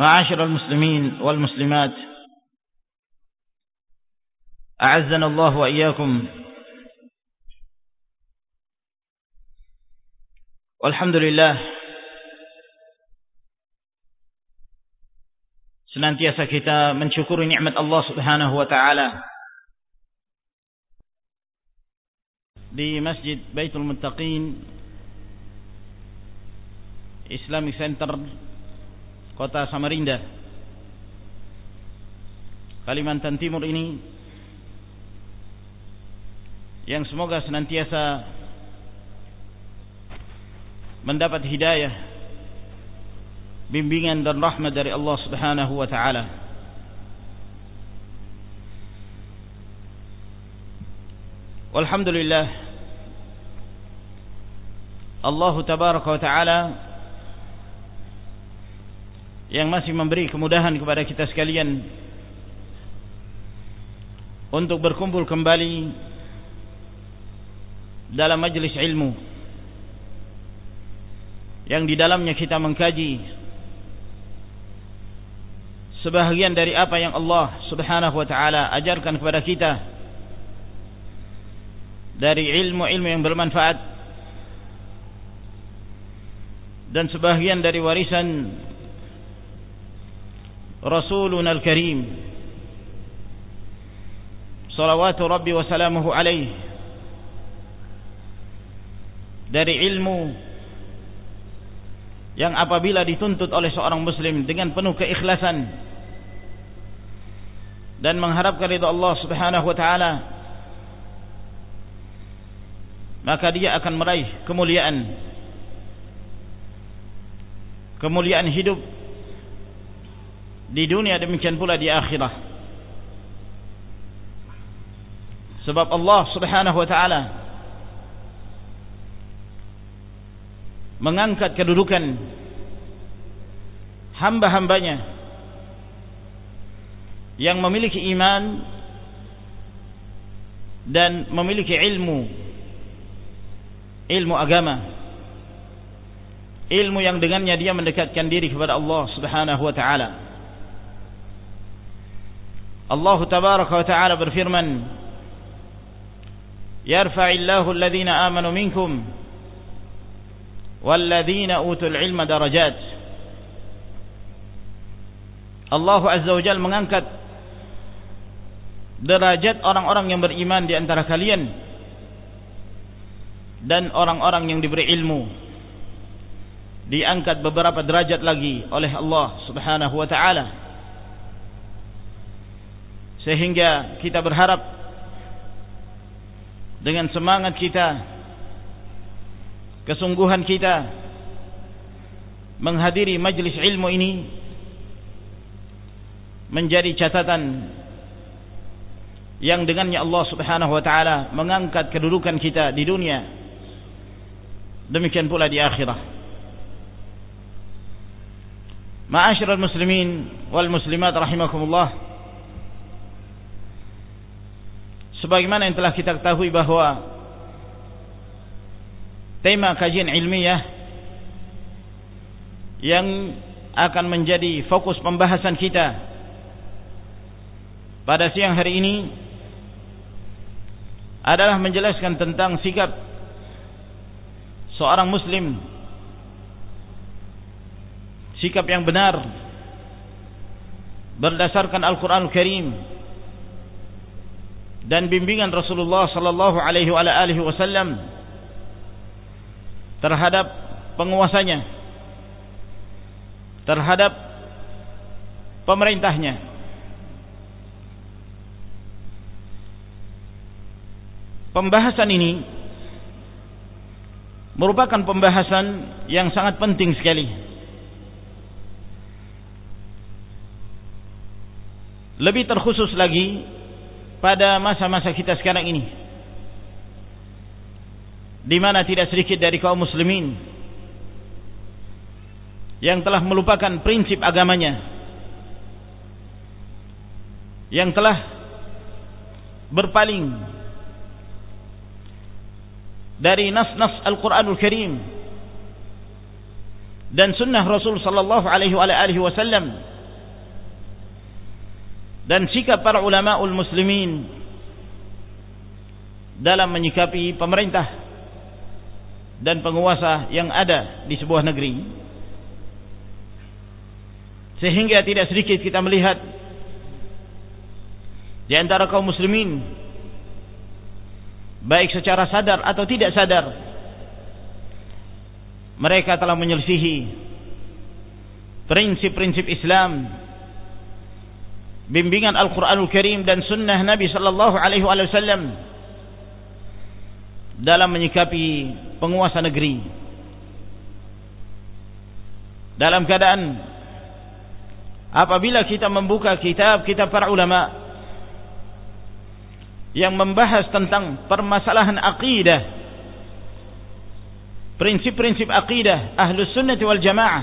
معاشر المسلمين والمسلمات أعزنا الله وإياكم والحمد لله senantiasa kita mensyukuri nikmat Allah Subhanahu wa taala di Masjid Baitul Muttaqin Islamic Center Kota Samarinda Kalimantan Timur ini yang semoga senantiasa mendapat hidayah bimbingan dan rahmat dari Allah Subhanahu wa taala. Walhamdulillah Allah tabaraka wa taala yang masih memberi kemudahan kepada kita sekalian untuk berkumpul kembali dalam majlis ilmu yang di dalamnya kita mengkaji sebahagian dari apa yang Allah Subhanahu wa taala ajarkan kepada kita dari ilmu-ilmu yang bermanfaat dan sebahagian dari warisan Al-Karim. Salawatu rabbi wa salamuhu alaih dari ilmu yang apabila dituntut oleh seorang muslim dengan penuh keikhlasan dan mengharapkan ridha Allah Subhanahu wa taala maka dia akan meraih kemuliaan. Kemuliaan hidup di dunia demikian pula di akhirat sebab Allah Subhanahu wa taala mengangkat kedudukan hamba-hambanya yang memiliki iman dan memiliki ilmu ilmu agama ilmu yang dengannya dia mendekatkan diri kepada Allah Subhanahu wa taala Allah tabaraka wa taala berfirman yarfa'illahu alladhina amanu minkum walladhina utul ilma darajat. Allah azza wa mengangkat derajat orang-orang yang beriman di antara kalian dan orang-orang yang diberi ilmu. Diangkat beberapa derajat lagi oleh Allah Subhanahu wa taala sehingga kita berharap dengan semangat kita kesungguhan kita menghadiri majlis ilmu ini menjadi catatan yang dengannya Allah Subhanahu wa taala mengangkat kedudukan kita di dunia. Demikian pula di akhirat Ma'asyiral muslimin wal muslimat rahimakumullah sebagaimana yang telah kita ketahui bahwa tema kajian ilmiah yang akan menjadi fokus pembahasan kita pada siang hari ini adalah menjelaskan tentang sikap seorang muslim sikap yang benar berdasarkan Al-Qur'an Al Karim dan bimbingan Rasulullah sallallahu alaihi wasallam terhadap penguasanya terhadap pemerintahnya Pembahasan ini merupakan pembahasan yang sangat penting sekali. Lebih terkhusus lagi pada masa-masa kita sekarang ini. Di mana tidak sedikit dari kaum muslimin yang telah melupakan prinsip agamanya. Yang telah berpaling dari nas-nas Al-Qur'anul Karim dan sunnah Rasul sallallahu alaihi wasallam dan sikap para ulamaul muslimin dalam menyikapi pemerintah dan penguasa yang ada di sebuah negeri. Sehingga tidak sedikit kita melihat di antara kaum muslimin baik secara sadar atau tidak sadar mereka telah menyelisihi prinsip-prinsip Islam bimbingan Al-Qur'anul Karim dan sunnah Nabi sallallahu alaihi wasallam dalam menyikapi penguasa negeri. Dalam keadaan apabila kita membuka kitab-kitab para ulama yang membahas tentang permasalahan akidah prinsip-prinsip akidah ahlus sunnah wal jamaah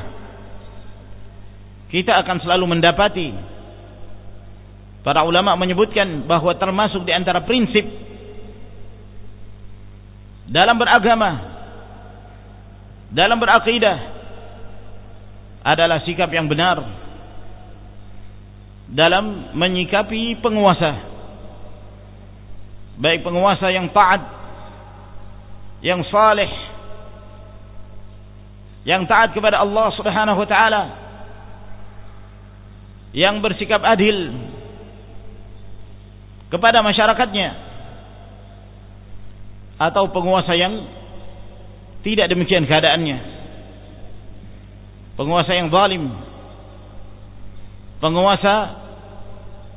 kita akan selalu mendapati para ulama menyebutkan bahwa termasuk di antara prinsip dalam beragama dalam berakidah adalah sikap yang benar dalam menyikapi penguasa. Baik penguasa yang taat yang saleh yang taat kepada Allah Subhanahu wa taala yang bersikap adil kepada masyarakatnya. Atau penguasa yang tidak demikian keadaannya. Penguasa yang zalim. Penguasa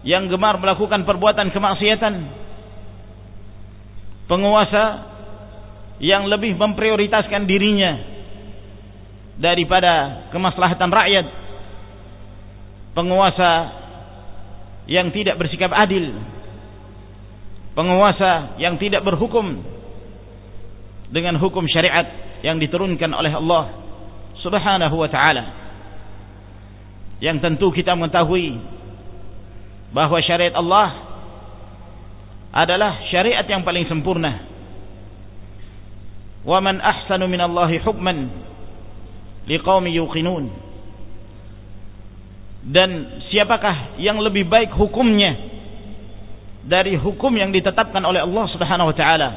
yang gemar melakukan perbuatan kemaksiatan. Penguasa yang lebih memprioritaskan dirinya daripada kemaslahatan rakyat. Penguasa yang tidak bersikap adil penguasa yang tidak berhukum dengan hukum syariat yang diturunkan oleh Allah Subhanahu wa taala. Yang tentu kita mengetahui bahawa syariat Allah adalah syariat yang paling sempurna. Wa man ahsanu minallahi hukman liqaumi yuqinun. Dan siapakah yang lebih baik hukumnya dari hukum yang ditetapkan oleh Allah Subhanahu wa taala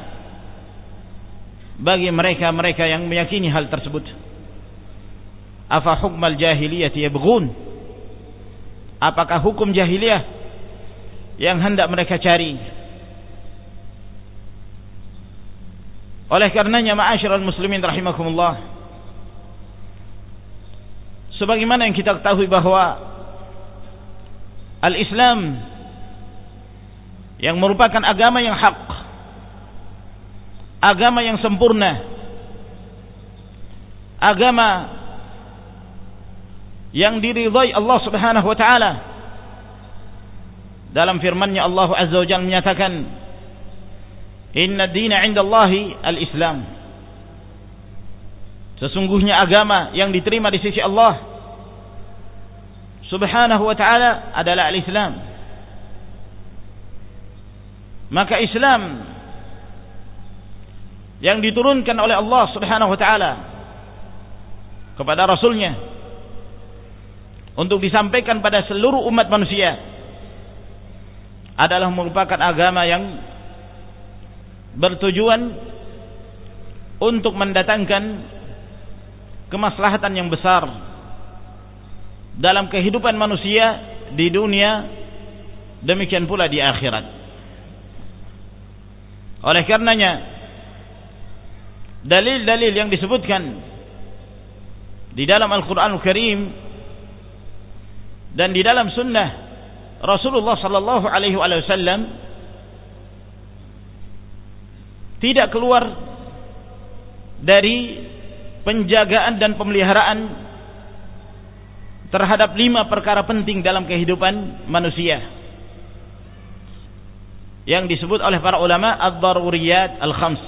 bagi mereka-mereka yang meyakini hal tersebut. Afa hukmal jahiliyah yabghun? Apakah hukum jahiliyah yang hendak mereka cari? Oleh karenanya ma'asyiral muslimin rahimakumullah sebagaimana yang kita ketahui bahwa al-Islam yang merupakan agama yang hak. Agama yang sempurna. Agama yang diridhai Allah Subhanahu wa taala. Dalam firman-Nya Allah Azza wa Jalla menyatakan Inna dina 'indallahi al-Islam. Sesungguhnya agama yang diterima di sisi Allah Subhanahu wa taala adalah al-Islam Maka Islam yang diturunkan oleh Allah Subhanahu wa taala kepada rasulnya untuk disampaikan pada seluruh umat manusia adalah merupakan agama yang bertujuan untuk mendatangkan kemaslahatan yang besar dalam kehidupan manusia di dunia demikian pula di akhirat oleh karenanya dalil-dalil yang disebutkan di dalam Al-Quran Al Karim dan di dalam sunnah Rasulullah sallallahu alaihi wasallam tidak keluar dari penjagaan dan pemeliharaan terhadap lima perkara penting dalam kehidupan manusia yang disebut oleh para ulama ad-daruriyat al-khams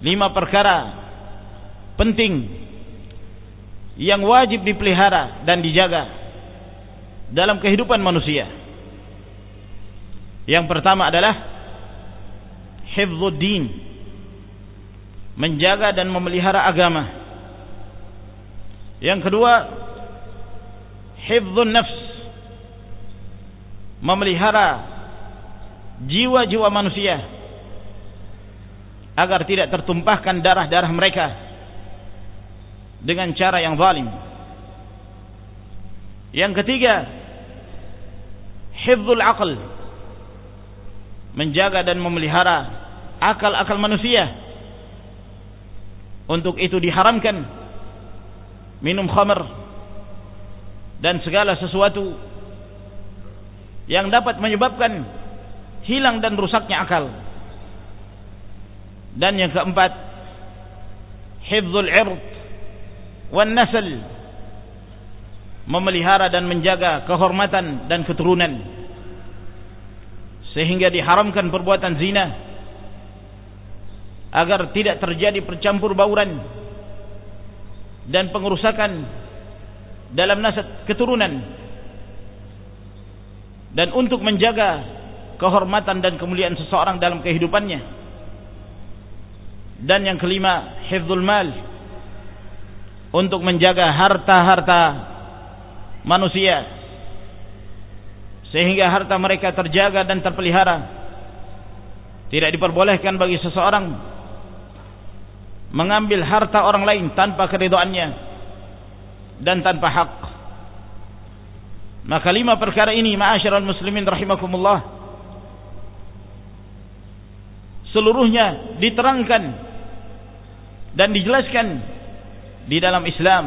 lima perkara penting yang wajib dipelihara dan dijaga dalam kehidupan manusia. Yang pertama adalah hifdzuddin. Menjaga dan memelihara agama. Yang kedua hifdzun nafs. Memelihara jiwa-jiwa manusia agar tidak tertumpahkan darah-darah mereka dengan cara yang zalim. Yang ketiga, hifdzul aql. Menjaga dan memelihara akal-akal manusia. Untuk itu diharamkan minum khamr dan segala sesuatu yang dapat menyebabkan hilang dan rusaknya akal. Dan yang keempat, hifdzul ird wan nasl memelihara dan menjaga kehormatan dan keturunan sehingga diharamkan perbuatan zina agar tidak terjadi percampur bauran dan pengerusakan dalam nasab keturunan dan untuk menjaga kehormatan dan kemuliaan seseorang dalam kehidupannya. Dan yang kelima hifdzul mal. Untuk menjaga harta-harta manusia. Sehingga harta mereka terjaga dan terpelihara. Tidak diperbolehkan bagi seseorang mengambil harta orang lain tanpa keridoannya dan tanpa hak. Maka lima perkara ini ma'asyiral muslimin rahimakumullah seluruhnya diterangkan dan dijelaskan di dalam Islam.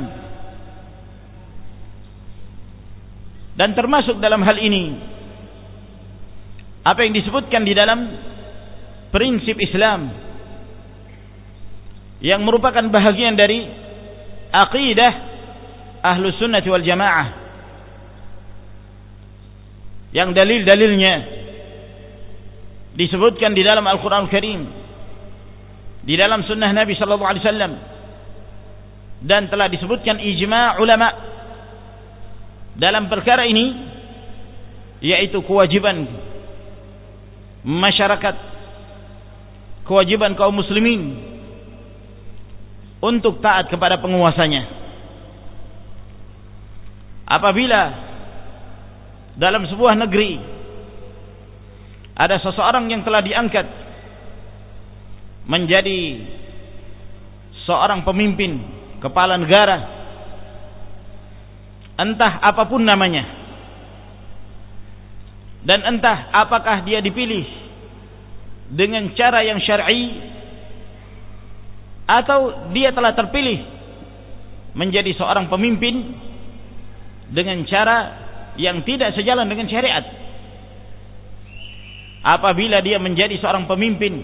Dan termasuk dalam hal ini apa yang disebutkan di dalam prinsip Islam yang merupakan bahagian dari aqidah ahlu sunnah wal jamaah yang dalil-dalilnya disebutkan di dalam Al-Quran Al Karim di dalam sunnah Nabi Sallallahu Alaihi Wasallam dan telah disebutkan ijma' ulama dalam perkara ini yaitu kewajiban masyarakat kewajiban kaum muslimin untuk taat kepada penguasanya. Apabila dalam sebuah negeri ada seseorang yang telah diangkat menjadi seorang pemimpin kepala negara. Entah apa pun namanya. Dan entah apakah dia dipilih dengan cara yang syar'i atau dia telah terpilih menjadi seorang pemimpin dengan cara yang tidak sejalan dengan syariat apabila dia menjadi seorang pemimpin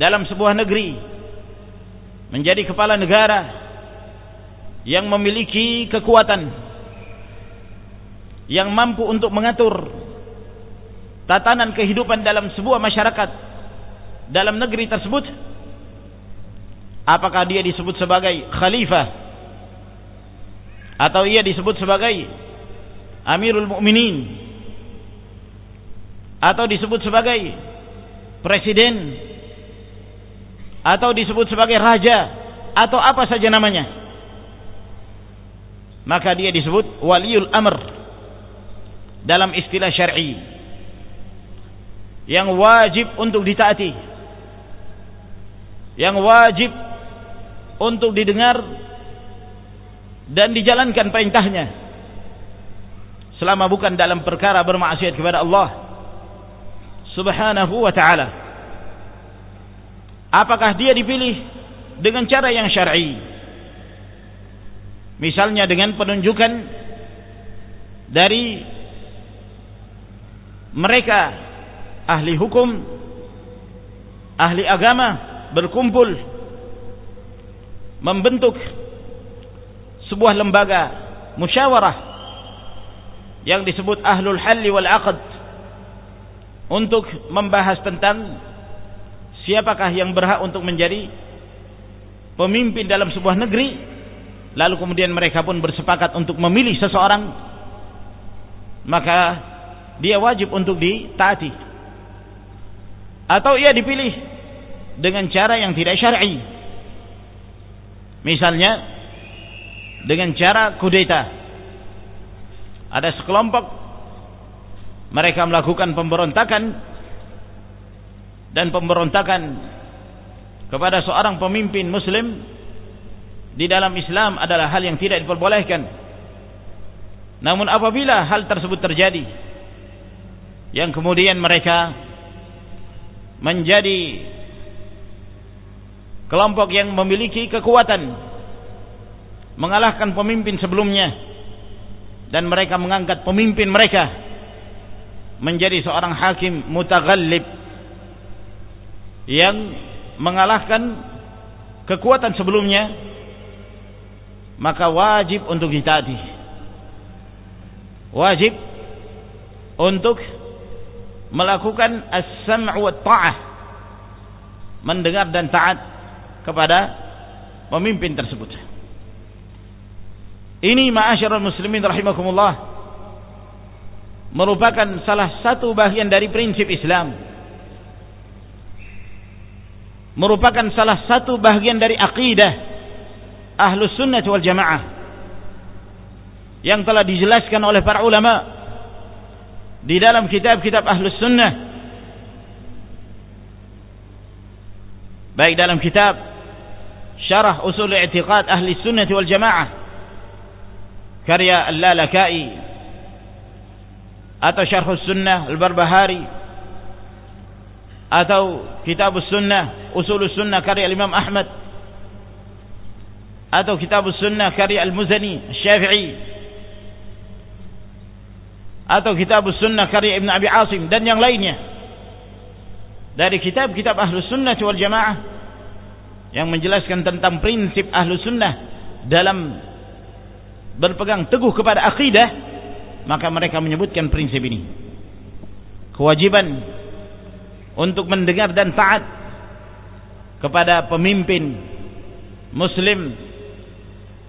dalam sebuah negeri menjadi kepala negara yang memiliki kekuatan yang mampu untuk mengatur tatanan kehidupan dalam sebuah masyarakat dalam negeri tersebut apakah dia disebut sebagai khalifah atau ia disebut sebagai amirul mukminin atau disebut sebagai presiden. Atau disebut sebagai raja. Atau apa saja namanya. Maka dia disebut waliul amr. Dalam istilah syar'i. Yang wajib untuk ditaati. Yang wajib untuk didengar dan dijalankan perintahnya. Selama bukan dalam perkara bermaksiat kepada Allah subhanahu wa ta'ala. Apakah dia dipilih dengan cara yang syar'i? Misalnya dengan penunjukan dari mereka ahli hukum ahli agama berkumpul membentuk sebuah lembaga musyawarah yang disebut ahlul halli wal aqd untuk membahas tentang siapakah yang berhak untuk menjadi pemimpin dalam sebuah negeri. Lalu kemudian mereka pun bersepakat untuk memilih seseorang. Maka dia wajib untuk ditaati. Atau ia dipilih dengan cara yang tidak syar'i. Misalnya dengan cara kudeta. Ada sekelompok mereka melakukan pemberontakan dan pemberontakan kepada seorang pemimpin muslim di dalam Islam adalah hal yang tidak diperbolehkan. Namun apabila hal tersebut terjadi yang kemudian mereka menjadi kelompok yang memiliki kekuatan mengalahkan pemimpin sebelumnya dan mereka mengangkat pemimpin mereka menjadi seorang hakim mutaghallib yang mengalahkan kekuatan sebelumnya maka wajib untuk ditaati wajib untuk melakukan as-sam' wa ta'ah mendengar dan taat kepada pemimpin tersebut. Ini ma'asyiral muslimin rahimakumullah merupakan salah satu bagian dari prinsip Islam. Merupakan salah satu bagian dari akidah ahlus sunnah wal jamaah yang telah dijelaskan oleh para ulama di dalam kitab-kitab ahlus sunnah. Baik dalam kitab syarah usul i'tiqad ahli sunnah wal jamaah karya al-lalakai atau syarh sunnah al-barbahari atau kitab sunnah usul sunnah karya Imam Ahmad atau kitab sunnah karya Al-Muzani Syafi'i atau kitab sunnah karya Ibn Abi Asim dan yang lainnya. Dari kitab-kitab ahlu sunnah wal jamaah yang menjelaskan tentang prinsip ahlu sunnah dalam berpegang teguh kepada akidah maka mereka menyebutkan prinsip ini. Kewajiban untuk mendengar dan taat kepada pemimpin muslim.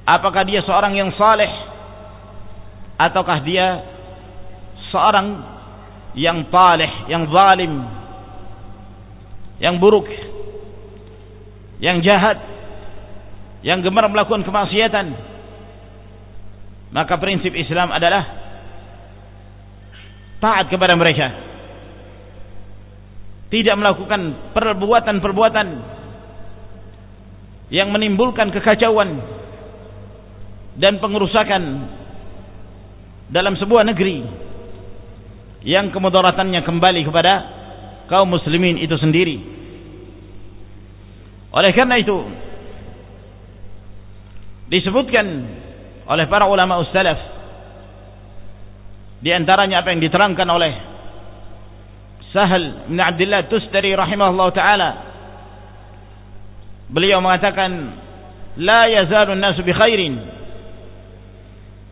Apakah dia seorang yang saleh? Ataukah dia seorang yang talih, yang zalim, yang buruk, yang jahat, yang gemar melakukan kemaksiatan. Maka prinsip Islam adalah taat kepada mereka. Tidak melakukan perbuatan-perbuatan yang menimbulkan kekacauan dan pengerusakan dalam sebuah negeri yang kemudaratannya kembali kepada kaum muslimin itu sendiri. Oleh karena itu disebutkan oleh para ulama ussalaf di antaranya apa yang diterangkan oleh Sahal bin Abdullah Tustari rahimahullah taala beliau mengatakan la yazalu an-nasu bi khairin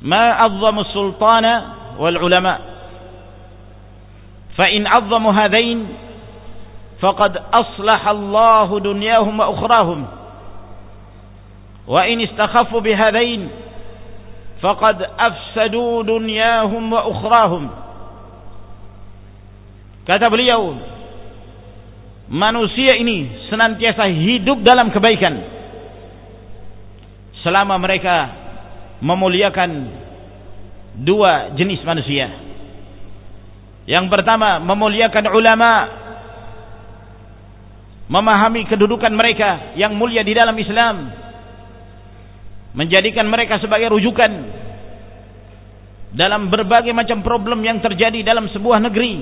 ma azzamu sultana wal ulama fa in azzamu hadain faqad aslaha Allah dunyahum wa ukhrahum wa in istakhaffu bihadain faqad afsadu dunyahum wa ukhrahum. Kata beliau manusia ini senantiasa hidup dalam kebaikan. Selama mereka memuliakan dua jenis manusia. Yang pertama memuliakan ulama. Memahami kedudukan mereka yang mulia di dalam Islam menjadikan mereka sebagai rujukan dalam berbagai macam problem yang terjadi dalam sebuah negeri.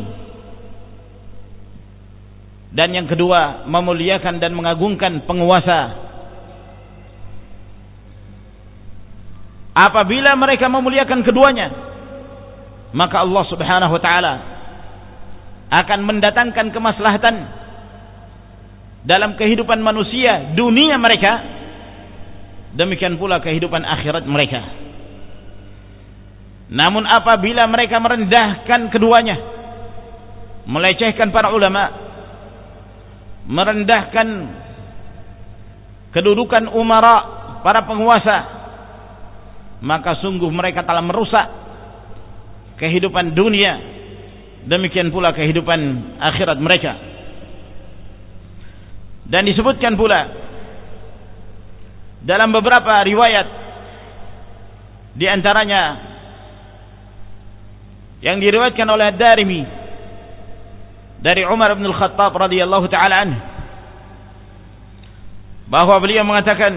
Dan yang kedua memuliakan dan mengagungkan penguasa. Apabila mereka memuliakan keduanya, maka Allah Subhanahu wa taala akan mendatangkan kemaslahatan dalam kehidupan manusia dunia mereka demikian pula kehidupan akhirat mereka. Namun apabila mereka merendahkan keduanya melecehkan para ulama merendahkan kedudukan umara para penguasa maka sungguh mereka telah merusak kehidupan dunia. Demikian pula kehidupan akhirat mereka. Dan disebutkan pula dalam beberapa riwayat di antaranya yang diriwayatkan oleh Ad-Darimi dari Umar bin Al-Khattab radhiyallahu taala anhu bahwa beliau mengatakan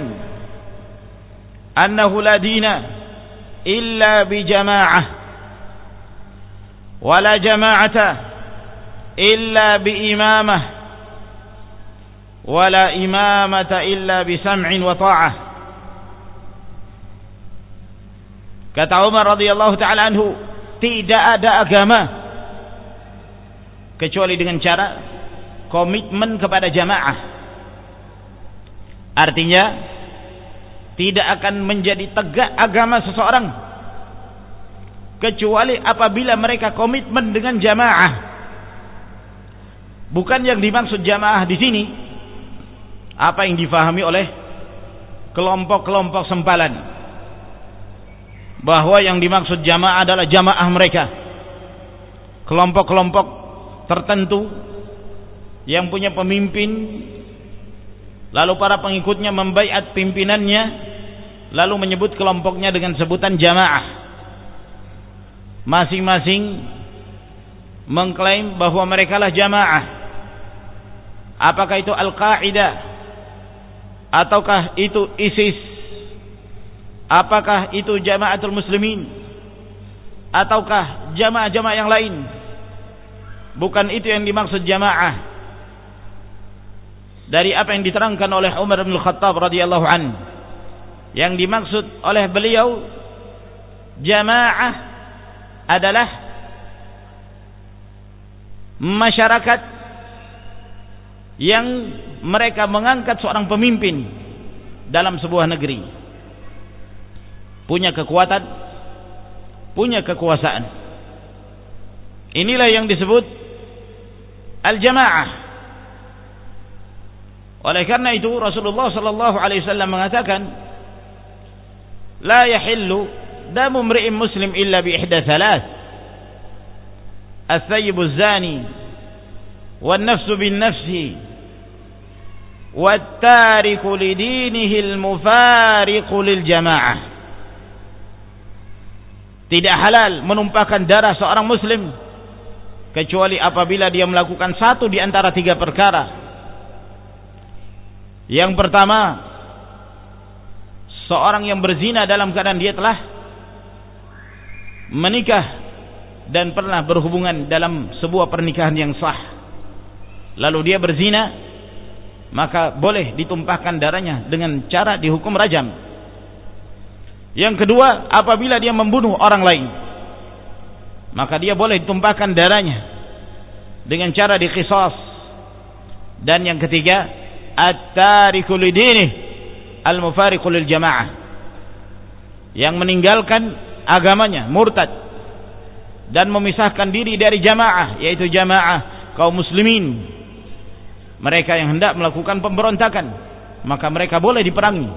annahu la dina illa bi jamaah wala jamaata illa bi imamah. ولا إمامة إلا بسمع وطاعة kata Umar radhiyallahu taala anhu tidak ada agama kecuali dengan cara komitmen kepada jamaah artinya tidak akan menjadi tegak agama seseorang kecuali apabila mereka komitmen dengan jamaah bukan yang dimaksud jamaah di sini apa yang difahami oleh kelompok-kelompok sempalan? Bahwa yang dimaksud jamaah adalah jamaah mereka. Kelompok-kelompok tertentu yang punya pemimpin lalu para pengikutnya membaiat pimpinannya lalu menyebut kelompoknya dengan sebutan jamaah. Masing-masing mengklaim bahwa mereka lah jamaah. Apakah itu Al-Qaeda ataukah itu ISIS? Apakah itu Jamaatul Muslimin? Ataukah jamaah-jamaah yang lain? Bukan itu yang dimaksud jamaah. Dari apa yang diterangkan oleh Umar bin Khattab radhiyallahu an. Yang dimaksud oleh beliau jamaah adalah masyarakat yang mereka mengangkat seorang pemimpin dalam sebuah negeri punya kekuatan punya kekuasaan inilah yang disebut al-jamaah oleh karena itu Rasulullah sallallahu alaihi wasallam mengatakan la yahillu damu mri'in muslim illa bi ihda thalath الثيب الزاني والنفس بالنفس والتارك لدينه المفارق للجماعة tidak halal menumpahkan darah seorang muslim kecuali apabila dia melakukan satu di antara tiga perkara yang pertama seorang yang berzina dalam keadaan dia telah menikah dan pernah berhubungan dalam sebuah pernikahan yang sah lalu dia berzina maka boleh ditumpahkan darahnya dengan cara dihukum rajam. Yang kedua apabila dia membunuh orang lain maka dia boleh ditumpahkan darahnya dengan cara dikisas dan yang ketiga at-tariku lidinih al-mufariqu jamaah. Yang meninggalkan agamanya murtad. Dan memisahkan diri dari jamaah yaitu jamaah kaum muslimin mereka yang hendak melakukan pemberontakan maka mereka boleh diperangi.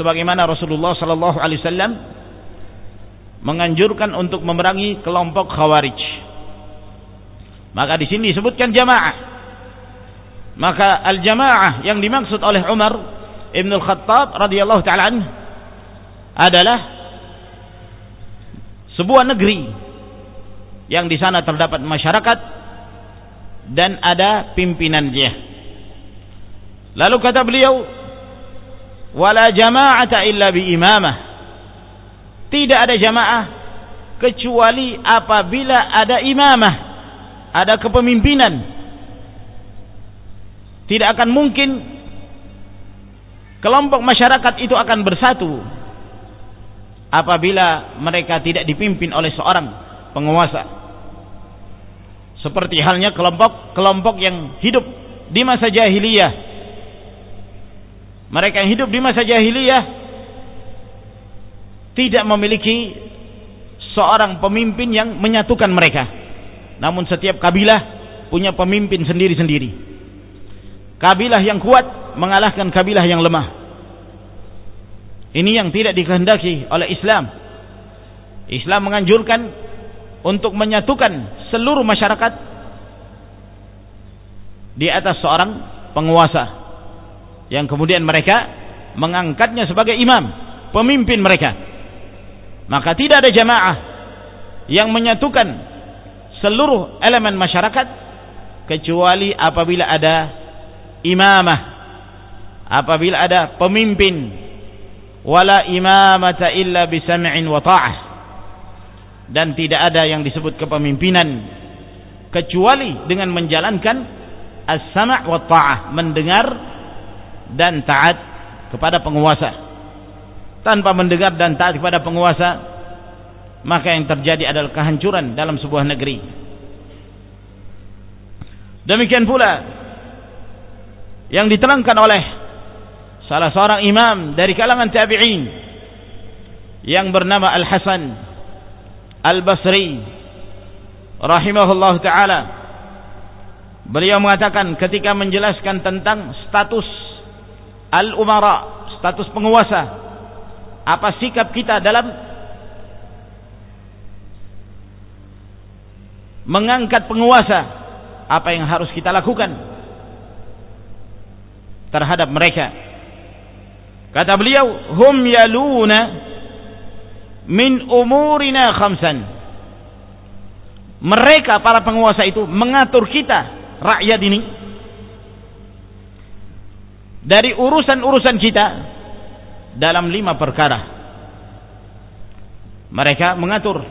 Sebagaimana Rasulullah sallallahu alaihi wasallam menganjurkan untuk memerangi kelompok khawarij. Maka di sini disebutkan jamaah. Maka al jamaah yang dimaksud oleh Umar Ibn Al-Khattab radhiyallahu taala adalah sebuah negeri yang di sana terdapat masyarakat dan ada pimpinannya. Lalu kata beliau, "Wala jama'ata illa bi imamah." Tidak ada jamaah kecuali apabila ada imamah, ada kepemimpinan. Tidak akan mungkin kelompok masyarakat itu akan bersatu apabila mereka tidak dipimpin oleh seorang penguasa seperti halnya kelompok-kelompok yang hidup di masa jahiliyah. Mereka yang hidup di masa jahiliyah tidak memiliki seorang pemimpin yang menyatukan mereka. Namun setiap kabilah punya pemimpin sendiri-sendiri. Kabilah yang kuat mengalahkan kabilah yang lemah. Ini yang tidak dikehendaki oleh Islam. Islam menganjurkan untuk menyatukan seluruh masyarakat di atas seorang penguasa yang kemudian mereka mengangkatnya sebagai imam pemimpin mereka. Maka tidak ada jamaah yang menyatukan seluruh elemen masyarakat kecuali apabila ada imamah apabila ada pemimpin. Wala imamata illa bisam'in wa ta'ah dan tidak ada yang disebut kepemimpinan. Kecuali dengan menjalankan as-sama' wa ta'ah mendengar dan taat kepada penguasa. Tanpa mendengar dan taat kepada penguasa maka yang terjadi adalah kehancuran dalam sebuah negeri. Demikian pula yang diterangkan oleh salah seorang imam dari kalangan tabi'in yang bernama Al-Hasan Al-Basri rahimahullah taala beliau mengatakan ketika menjelaskan tentang status al-umara status penguasa apa sikap kita dalam mengangkat penguasa apa yang harus kita lakukan terhadap mereka? Kata beliau hum yaluna min umurina khamsan. Mereka para penguasa itu mengatur kita rakyat ini. Dari urusan-urusan kita dalam lima perkara. Mereka mengatur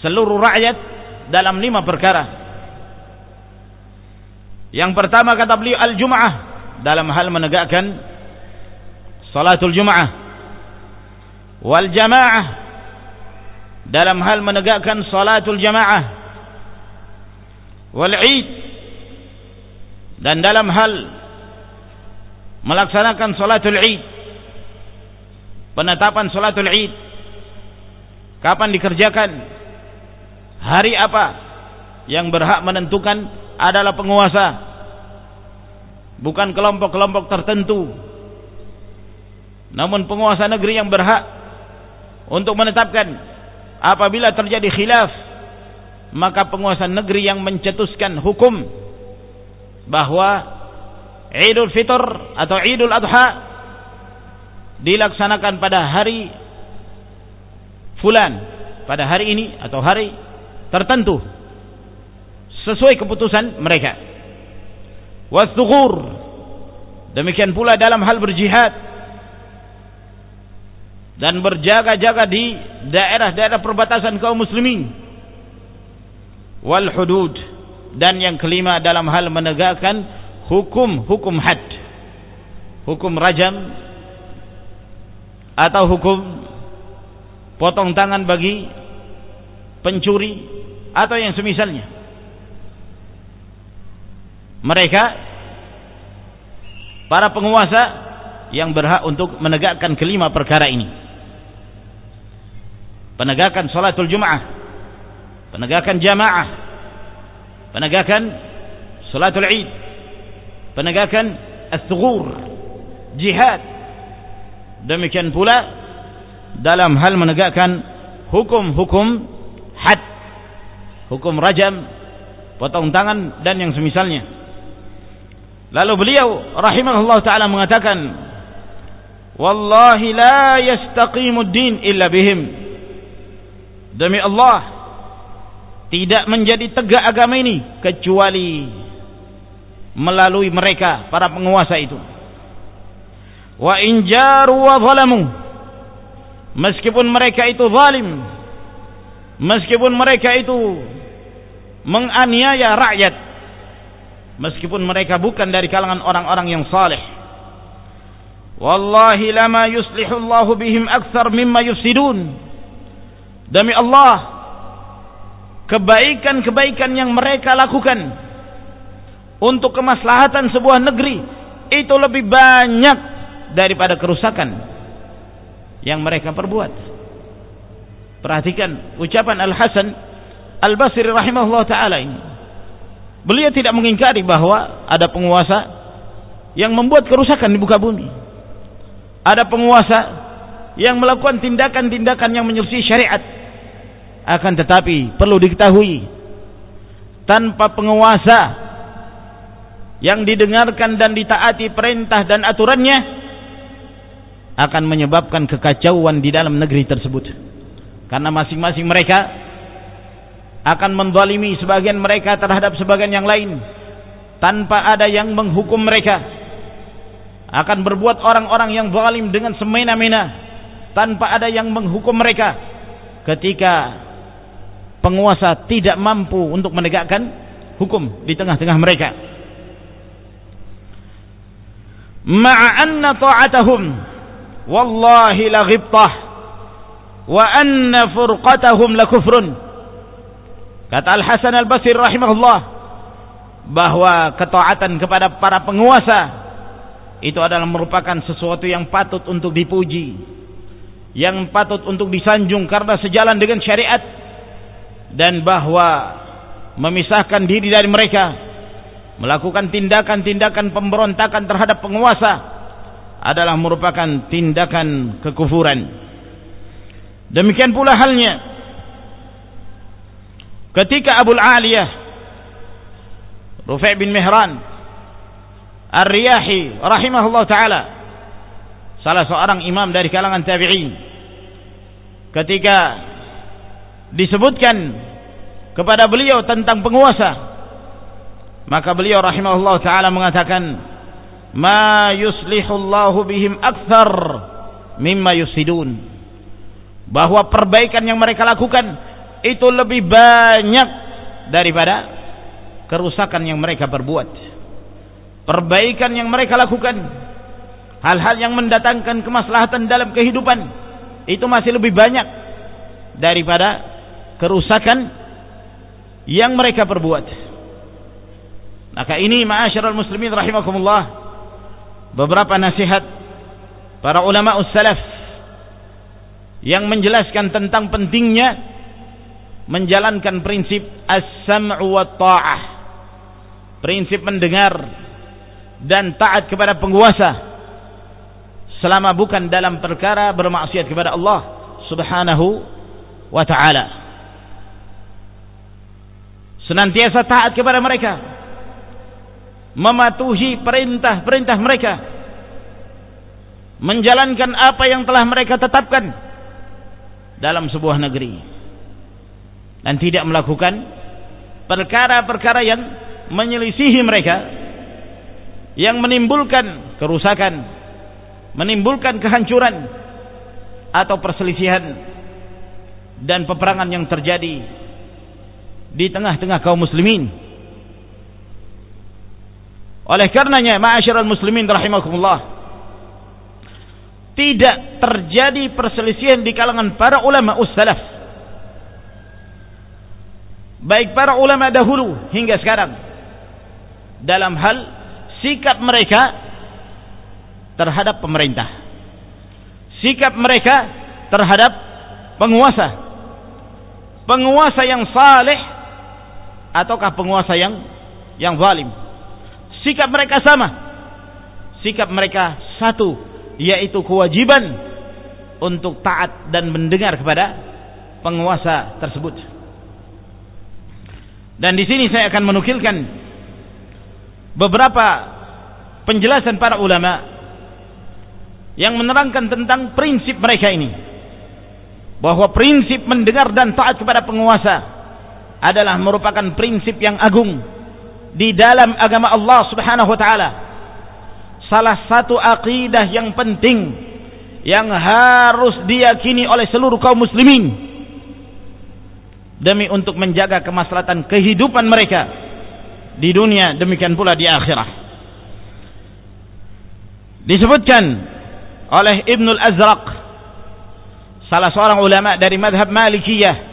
seluruh rakyat dalam lima perkara. Yang pertama kata beliau al-jum'ah. Dalam hal menegakkan salatul jum'ah wal jamaah. Dalam hal menegakkan salatul jamaah. Wal id dan dalam hal melaksanakan salatul id penetapan salatul id kapan dikerjakan? Hari apa? Yang berhak menentukan adalah penguasa. Bukan kelompok-kelompok tertentu. Namun penguasa negeri yang berhak untuk menetapkan apabila terjadi khilaf maka penguasa negeri yang mencetuskan hukum bahwa Idul Fitr atau Idul Adha dilaksanakan pada hari fulan pada hari ini atau hari tertentu sesuai keputusan mereka. Wasughur demikian pula dalam hal berjihad dan berjaga-jaga di daerah-daerah perbatasan kaum muslimin. Wal hudud. Dan yang kelima dalam hal menegakkan hukum-hukum had. Hukum rajam. Atau hukum potong tangan bagi pencuri atau yang semisalnya. Mereka para penguasa yang berhak untuk menegakkan kelima perkara ini penegakan salatul jumaah penegakan jamaah. Penegakan salatul id penegakan as-sughur. Jihad. Demikian pula dalam hal menegakkan hukum-hukum had. Hukum rajam potong tangan dan yang semisalnya. Lalu beliau rahimahullah taala mengatakan wallahi la yastaqimud din illa bihim demi Allah tidak menjadi tegak agama ini kecuali melalui mereka para penguasa itu. Wa injaru wa zalamu meskipun mereka itu zalim meskipun mereka itu menganiaya rakyat meskipun mereka bukan dari kalangan orang-orang yang saleh wallahi lama yuslihu Allahu bihim akthar mimma yufsidun demi Allah kebaikan-kebaikan yang mereka lakukan untuk kemaslahatan sebuah negeri itu lebih banyak daripada kerusakan yang mereka perbuat. Perhatikan ucapan Al-Hasan Al-Basri rahimahullah taala ini. Beliau tidak mengingkari bahwa ada penguasa yang membuat kerusakan di muka bumi. Ada penguasa yang melakukan tindakan-tindakan yang menyelisih syariat. Akan tetapi perlu diketahui tanpa penguasa yang didengarkan dan ditaati perintah dan aturannya akan menyebabkan kekacauan di dalam negeri tersebut. Karena masing-masing mereka akan mendalimi sebagian mereka terhadap sebagian yang lain. Tanpa ada yang menghukum mereka akan berbuat orang-orang yang zalim dengan semena-mena. Tanpa ada yang menghukum mereka ketika penguasa tidak mampu untuk menegakkan hukum di tengah-tengah mereka. Ma'a ta'atahum wallahi la ghibtah wa anna furqatahum la kufrun. Kata Al-Hasan Al-Basri rahimahullah bahwa ketaatan kepada para penguasa itu adalah merupakan sesuatu yang patut untuk dipuji yang patut untuk disanjung karena sejalan dengan syariat dan bahwa memisahkan diri dari mereka melakukan tindakan-tindakan pemberontakan terhadap penguasa adalah merupakan tindakan kekufuran. Demikian pula halnya ketika Abu Aliyah Rufai bin Mihran Ar-Riyahi rahimahullah taala salah seorang imam dari kalangan tabi'in ketika disebutkan kepada beliau tentang penguasa. Maka beliau rahimahullah taala mengatakan ma yuslihullahu bihim akthar mimma yusidun. Bahwa perbaikan yang mereka lakukan itu lebih banyak daripada kerusakan yang mereka perbuat. Perbaikan yang mereka lakukan hal-hal yang mendatangkan kemaslahatan dalam kehidupan itu masih lebih banyak daripada kerusakan yang mereka perbuat maka ini ma'asyiral muslimin rahimakumullah beberapa nasihat para ulama salaf yang menjelaskan tentang pentingnya menjalankan prinsip as-sam'u ta'ah prinsip mendengar dan taat kepada penguasa selama bukan dalam perkara bermaksiat kepada Allah Subhanahu wa taala. Senantiasa taat kepada mereka. Mematuhi perintah-perintah mereka. Menjalankan apa yang telah mereka tetapkan dalam sebuah negeri. Dan tidak melakukan perkara-perkara yang menyelisihi mereka yang menimbulkan kerusakan, menimbulkan kehancuran atau perselisihan dan peperangan yang terjadi di tengah-tengah kaum muslimin. Oleh karenanya, ma'asyiral muslimin rahimakumullah, tidak terjadi perselisihan di kalangan para ulama ussalaf. Baik para ulama dahulu hingga sekarang dalam hal sikap mereka terhadap pemerintah. Sikap mereka terhadap penguasa. Penguasa yang saleh ataukah penguasa yang yang zalim. Sikap mereka sama. Sikap mereka satu, yaitu kewajiban untuk taat dan mendengar kepada penguasa tersebut. Dan di sini saya akan menukilkan beberapa penjelasan para ulama yang menerangkan tentang prinsip mereka ini bahwa prinsip mendengar dan taat kepada penguasa adalah merupakan prinsip yang agung di dalam agama Allah Subhanahu wa taala. Salah satu akidah yang penting yang harus diyakini oleh seluruh kaum muslimin demi untuk menjaga kemaslahatan kehidupan mereka di dunia demikian pula di akhirat disebutkan oleh Ibnul Azraq salah seorang ulama dari madhab Malikiyah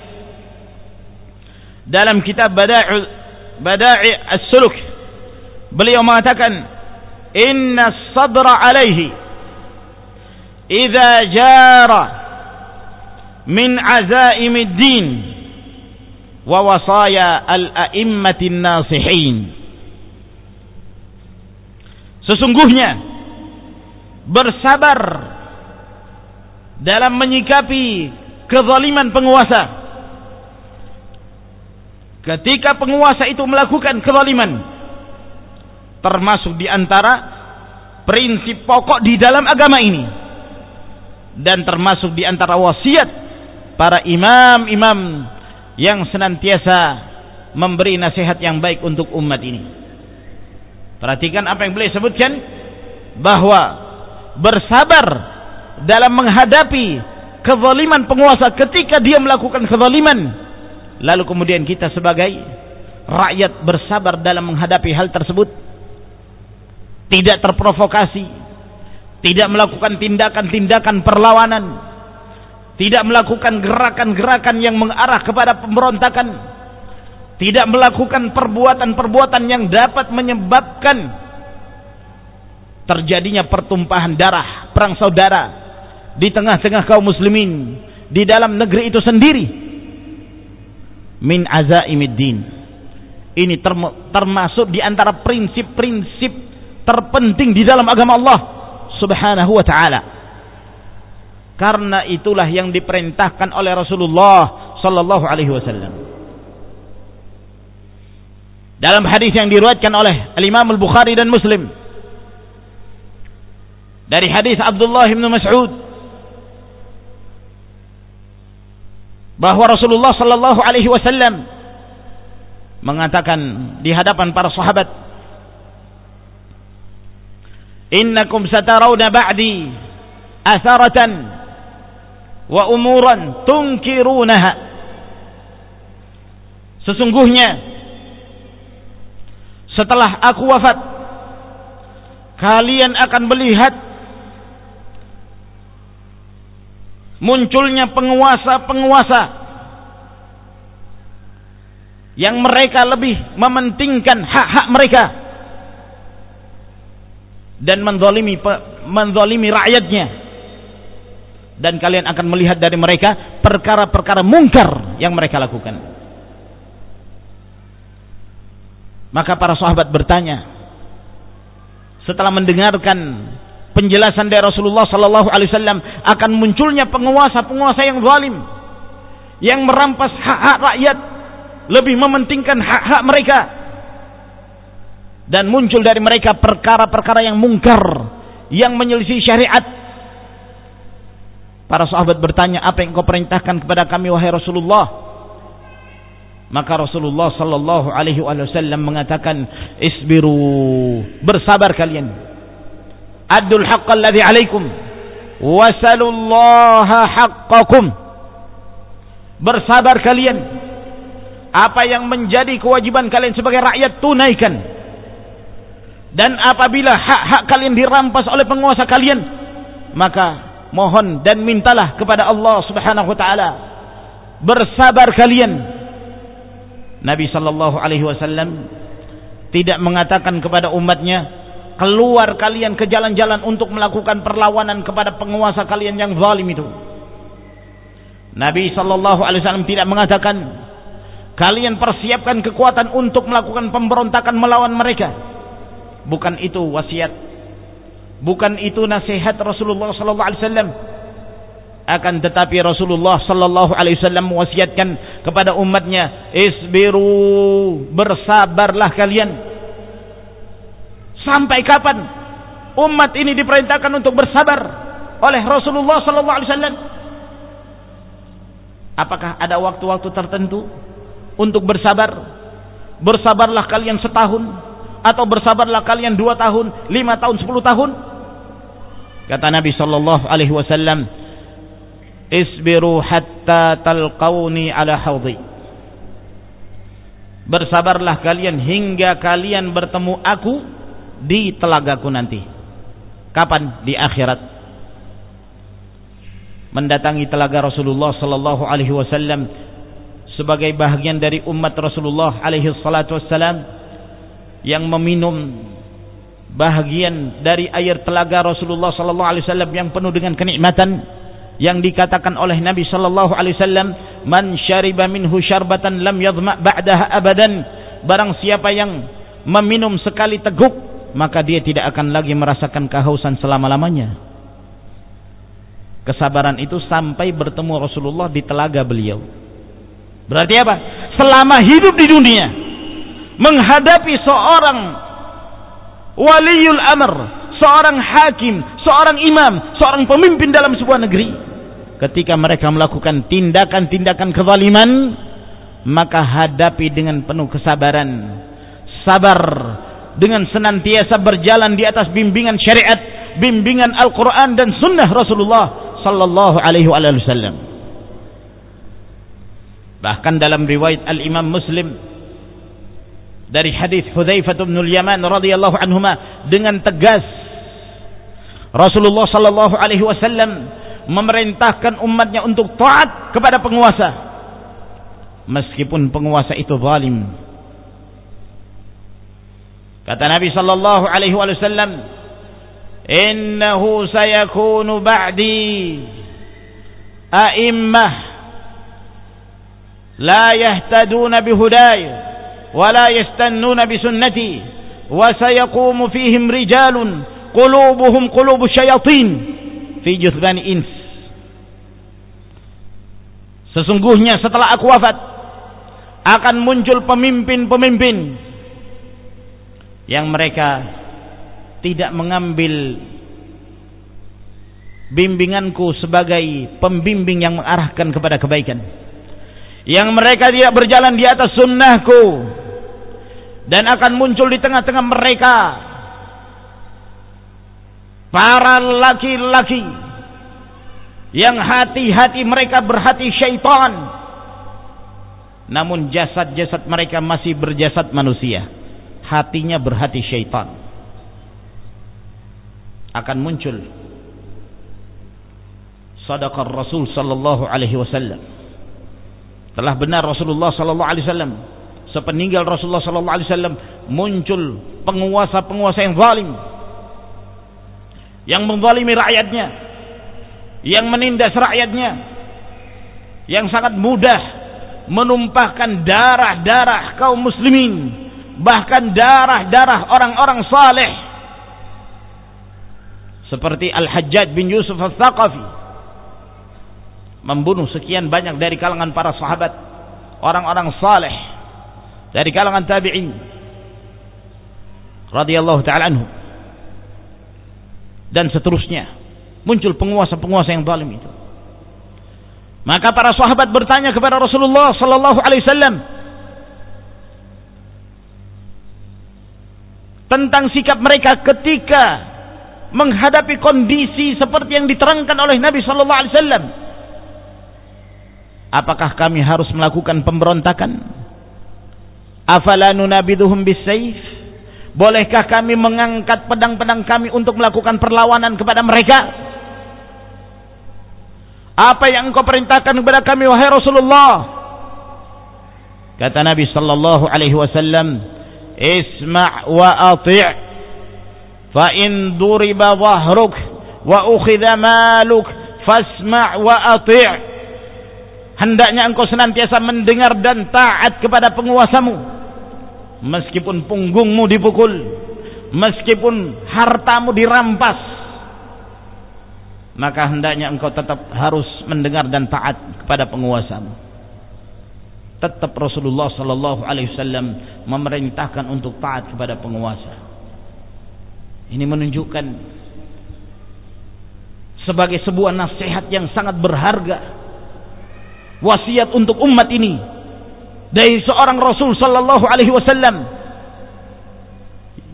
dalam kitab Bada'i Bada'i As-Suluk beliau mengatakan inna sadra alaihi idza jara min azaimid din wa wasaya al-a'immatin nasihin sesungguhnya bersabar dalam menyikapi kezaliman penguasa ketika penguasa itu melakukan kezaliman termasuk di antara prinsip pokok di dalam agama ini dan termasuk di antara wasiat para imam-imam yang senantiasa memberi nasihat yang baik untuk umat ini. Perhatikan apa yang beliau sebutkan bahwa bersabar dalam menghadapi kezaliman penguasa ketika dia melakukan kezaliman lalu kemudian kita sebagai rakyat bersabar dalam menghadapi hal tersebut. Tidak terprovokasi. Tidak melakukan tindakan-tindakan perlawanan. Tidak melakukan gerakan-gerakan yang mengarah kepada pemberontakan. Tidak melakukan perbuatan-perbuatan yang dapat menyebabkan terjadinya pertumpahan darah perang saudara di tengah-tengah kaum muslimin di dalam negeri itu sendiri min azaimiddin. Ini termasuk di antara prinsip-prinsip terpenting di dalam agama Allah subhanahu wa ta'ala. Karena itulah yang diperintahkan oleh Rasulullah sallallahu alaihi wasallam. Dalam hadis yang diriwayatkan oleh Al-Imam Al-Bukhari dan Muslim. Dari hadis Abdullah bin Mas'ud bahwa Rasulullah sallallahu alaihi wasallam mengatakan di hadapan para sahabat Innakum satarawna ba'di atharatan wa umuran tunkirunaha. Sesungguhnya setelah aku wafat kalian akan melihat munculnya penguasa-penguasa yang mereka lebih mementingkan hak-hak mereka dan menzalimi menzalimi rakyatnya dan kalian akan melihat dari mereka perkara-perkara mungkar yang mereka lakukan. Maka para sahabat bertanya setelah mendengarkan penjelasan dari Rasulullah sallallahu alaihi wasallam akan munculnya penguasa-penguasa yang zalim yang merampas hak-hak rakyat lebih mementingkan hak-hak mereka. Dan muncul dari mereka perkara-perkara yang mungkar yang menyelisih syariat. Para sahabat bertanya apa yang kau perintahkan kepada kami wahai Rasulullah? Maka Rasulullah sallallahu alaihi wasallam mengatakan isbiru bersabar kalian adul haqqal ladzi alaikum. Wasalullaha haqqakum. Bersabar kalian. Apa yang menjadi kewajiban kalian sebagai rakyat tunaikan. Dan apabila hak-hak kalian dirampas oleh penguasa kalian maka mohon dan mintalah kepada Allah Subhanahu wa taala. Bersabar kalian. Nabi sallallahu alaihi wasallam tidak mengatakan kepada umatnya keluar kalian ke jalan-jalan untuk melakukan perlawanan kepada penguasa kalian yang zalim itu. Nabi sallallahu alaihi wasallam tidak mengatakan kalian persiapkan kekuatan untuk melakukan pemberontakan melawan mereka. Bukan itu wasiat. Bukan itu nasihat Rasulullah sallallahu alaihi wasallam. Akan tetapi Rasulullah sallallahu alaihi wasallam kepada umatnya, "Isbiru, bersabarlah kalian." Sampai kapan umat ini diperintahkan untuk bersabar oleh Rasulullah sallallahu alaihi wasallam? Apakah ada waktu-waktu tertentu untuk bersabar? Bersabarlah kalian setahun atau bersabarlah kalian dua tahun, lima tahun, sepuluh tahun? Kata Nabi sallallahu alaihi wasallam, "Isbiru hatta talqauni ala haudhi." Bersabarlah kalian hingga kalian bertemu aku di telagaku nanti. Kapan? Di akhirat. Mendatangi telaga Rasulullah sallallahu alaihi wasallam sebagai bahagian dari umat Rasulullah alaihi salatu wasallam yang meminum bahagian dari air telaga Rasulullah sallallahu alaihi wasallam yang penuh dengan kenikmatan yang dikatakan oleh Nabi sallallahu alaihi wasallam man syariba minhu syarbatan lam yadhma ba'daha abadan barang siapa yang meminum sekali teguk maka dia tidak akan lagi merasakan kehausan selama-lamanya. Kesabaran itu sampai bertemu Rasulullah di telaga beliau. Berarti apa? Selama hidup di dunia menghadapi seorang waliul amr, seorang hakim, seorang imam, seorang pemimpin dalam sebuah negeri, ketika mereka melakukan tindakan-tindakan kezaliman, maka hadapi dengan penuh kesabaran. Sabar dengan senantiasa berjalan di atas bimbingan syariat, bimbingan Al-Qur'an dan sunnah Rasulullah sallallahu alaihi wasallam. Bahkan dalam riwayat Al-Imam Muslim dari hadis Hudzaifah bin Al-Yaman radhiyallahu anhuma dengan tegas Rasulullah sallallahu alaihi wasallam memerintahkan umatnya untuk taat kepada penguasa meskipun penguasa itu zalim Kata Nabi sallallahu alaihi wasallam, "Innahu sayakunu ba'di a'immah la yahtaduna bihudaya wa la yastannuna bisunnati wa sayaqumu fihim rijalun qulubuhum qulubu syayatin fi juthbani ins." Sesungguhnya setelah aku wafat akan muncul pemimpin-pemimpin yang mereka tidak mengambil bimbinganku sebagai pembimbing yang mengarahkan kepada kebaikan. Yang mereka tidak berjalan di atas sunnahku dan akan muncul di tengah-tengah mereka para laki-laki yang hati-hati mereka berhati syaitan. Namun jasad-jasad mereka masih berjasad manusia hatinya berhati syaitan. Akan muncul sadaqar Rasul sallallahu alaihi wasallam. Telah benar Rasulullah sallallahu alaihi wasallam. Sepeninggal Rasulullah sallallahu alaihi wasallam muncul penguasa-penguasa yang zalim. Yang menzalimi rakyatnya. Yang menindas rakyatnya. Yang sangat mudah menumpahkan darah-darah kaum muslimin bahkan darah-darah orang-orang saleh. Seperti Al-Hajjaj bin Yusuf Al-Thaqafi. Membunuh sekian banyak dari kalangan para sahabat. Orang-orang saleh. Dari kalangan tabi'in. Radhiyallahu taala anhu. Dan seterusnya. Muncul penguasa-penguasa yang zalim itu. Maka para sahabat bertanya kepada Rasulullah sallallahu alaihi wasallam tentang sikap mereka ketika menghadapi kondisi seperti yang diterangkan oleh Nabi sallallahu alaihi wasallam. Apakah kami harus melakukan pemberontakan? Afala nunabiduhum bisayf? Bolehkah kami mengangkat pedang-pedang kami untuk melakukan perlawanan kepada mereka? Apa yang engkau perintahkan kepada kami wahai Rasulullah? Kata Nabi sallallahu alaihi wasallam, isma' wa ati' fa in duriba dhahruk wa ukhidha maluk fasma' wa ati' hendaknya engkau senantiasa mendengar dan taat kepada penguasamu. Meskipun punggungmu dipukul meskipun hartamu dirampas maka hendaknya engkau tetap harus mendengar dan taat kepada penguasamu. Tetap Rasulullah sallallahu alaihi wasallam memerintahkan untuk taat kepada penguasa. Ini menunjukkan sebagai sebuah nasihat yang sangat berharga wasiat untuk umat ini dari seorang Rasul sallallahu alaihi wasallam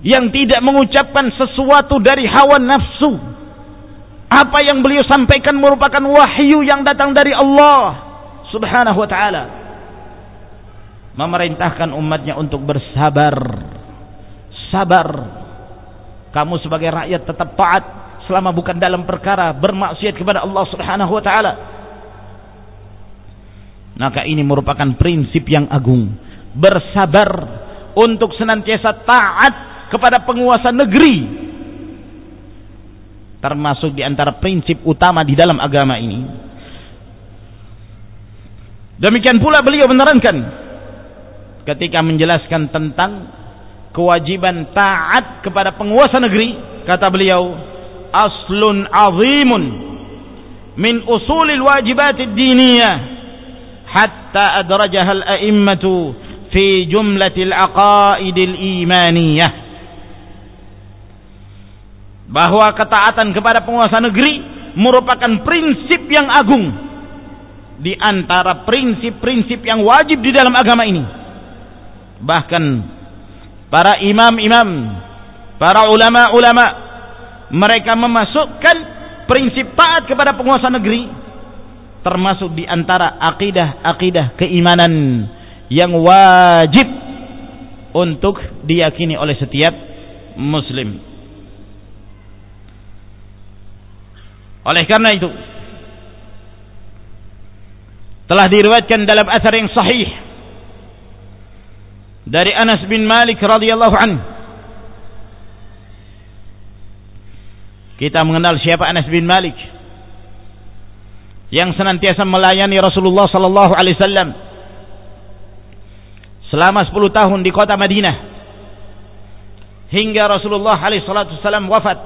yang tidak mengucapkan sesuatu dari hawa nafsu apa yang beliau sampaikan merupakan wahyu yang datang dari Allah subhanahu wa ta'ala memerintahkan umatnya untuk bersabar. Sabar. Kamu sebagai rakyat tetap taat selama bukan dalam perkara bermaksiat kepada Allah Subhanahu wa taala. Maka ini merupakan prinsip yang agung. Bersabar untuk senantiasa taat kepada penguasa negeri. Termasuk di antara prinsip utama di dalam agama ini. Demikian pula beliau menerangkan ketika menjelaskan tentang kewajiban taat kepada penguasa negeri kata beliau aslun azimun min usulil wajibatid diniyah hatta adrajaha al-a'immatu fi jumlatil aqaidil imaniyah. Bahwa ketaatan kepada penguasa negeri merupakan prinsip yang agung di antara prinsip-prinsip yang wajib di dalam agama ini bahkan para imam-imam para ulama-ulama mereka memasukkan prinsip taat kepada penguasa negeri termasuk di antara akidah-akidah keimanan yang wajib untuk diyakini oleh setiap muslim. Oleh karena itu telah diriwayatkan dalam asar yang sahih dari Anas bin Malik radhiyallahu an. Kita mengenal siapa Anas bin Malik. Yang senantiasa melayani Rasulullah sallallahu alaihi wasallam selama 10 tahun di kota Madinah. Hingga Rasulullah alaihi salatu wasallam wafat.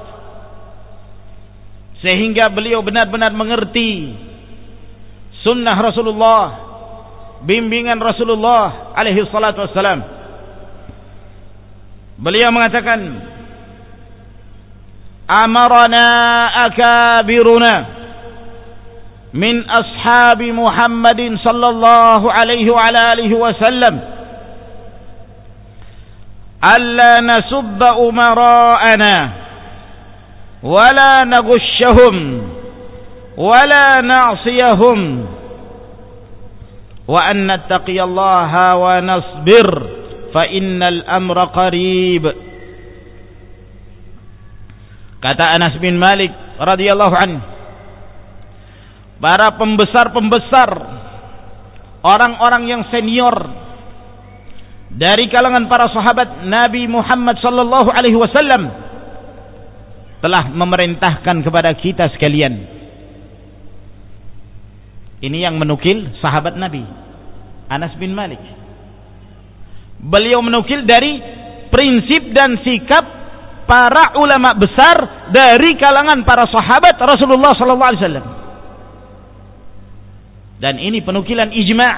Sehingga beliau benar-benar mengerti sunnah Rasulullah bimbingan Rasulullah alaihi salatu wasallam Beliau mengatakan Amarana akabiruna min ashabi Muhammadin sallallahu alaihi wa alihi wasallam alla nasubba umara'ana wala naghushahum wala na'siyahum nattaqiyallaha wa nasbir fa innal amra qarib. Kata Anas bin Malik radhiyallahu an para pembesar-pembesar orang-orang yang senior dari kalangan para sahabat Nabi Muhammad sallallahu alaihi wasallam telah memerintahkan kepada kita sekalian ini yang menukil sahabat Nabi Anas bin Malik beliau menukil dari prinsip dan sikap para ulama besar dari kalangan para sahabat Rasulullah sallallahu alaihi wasallam. Dan ini penukilan ijma'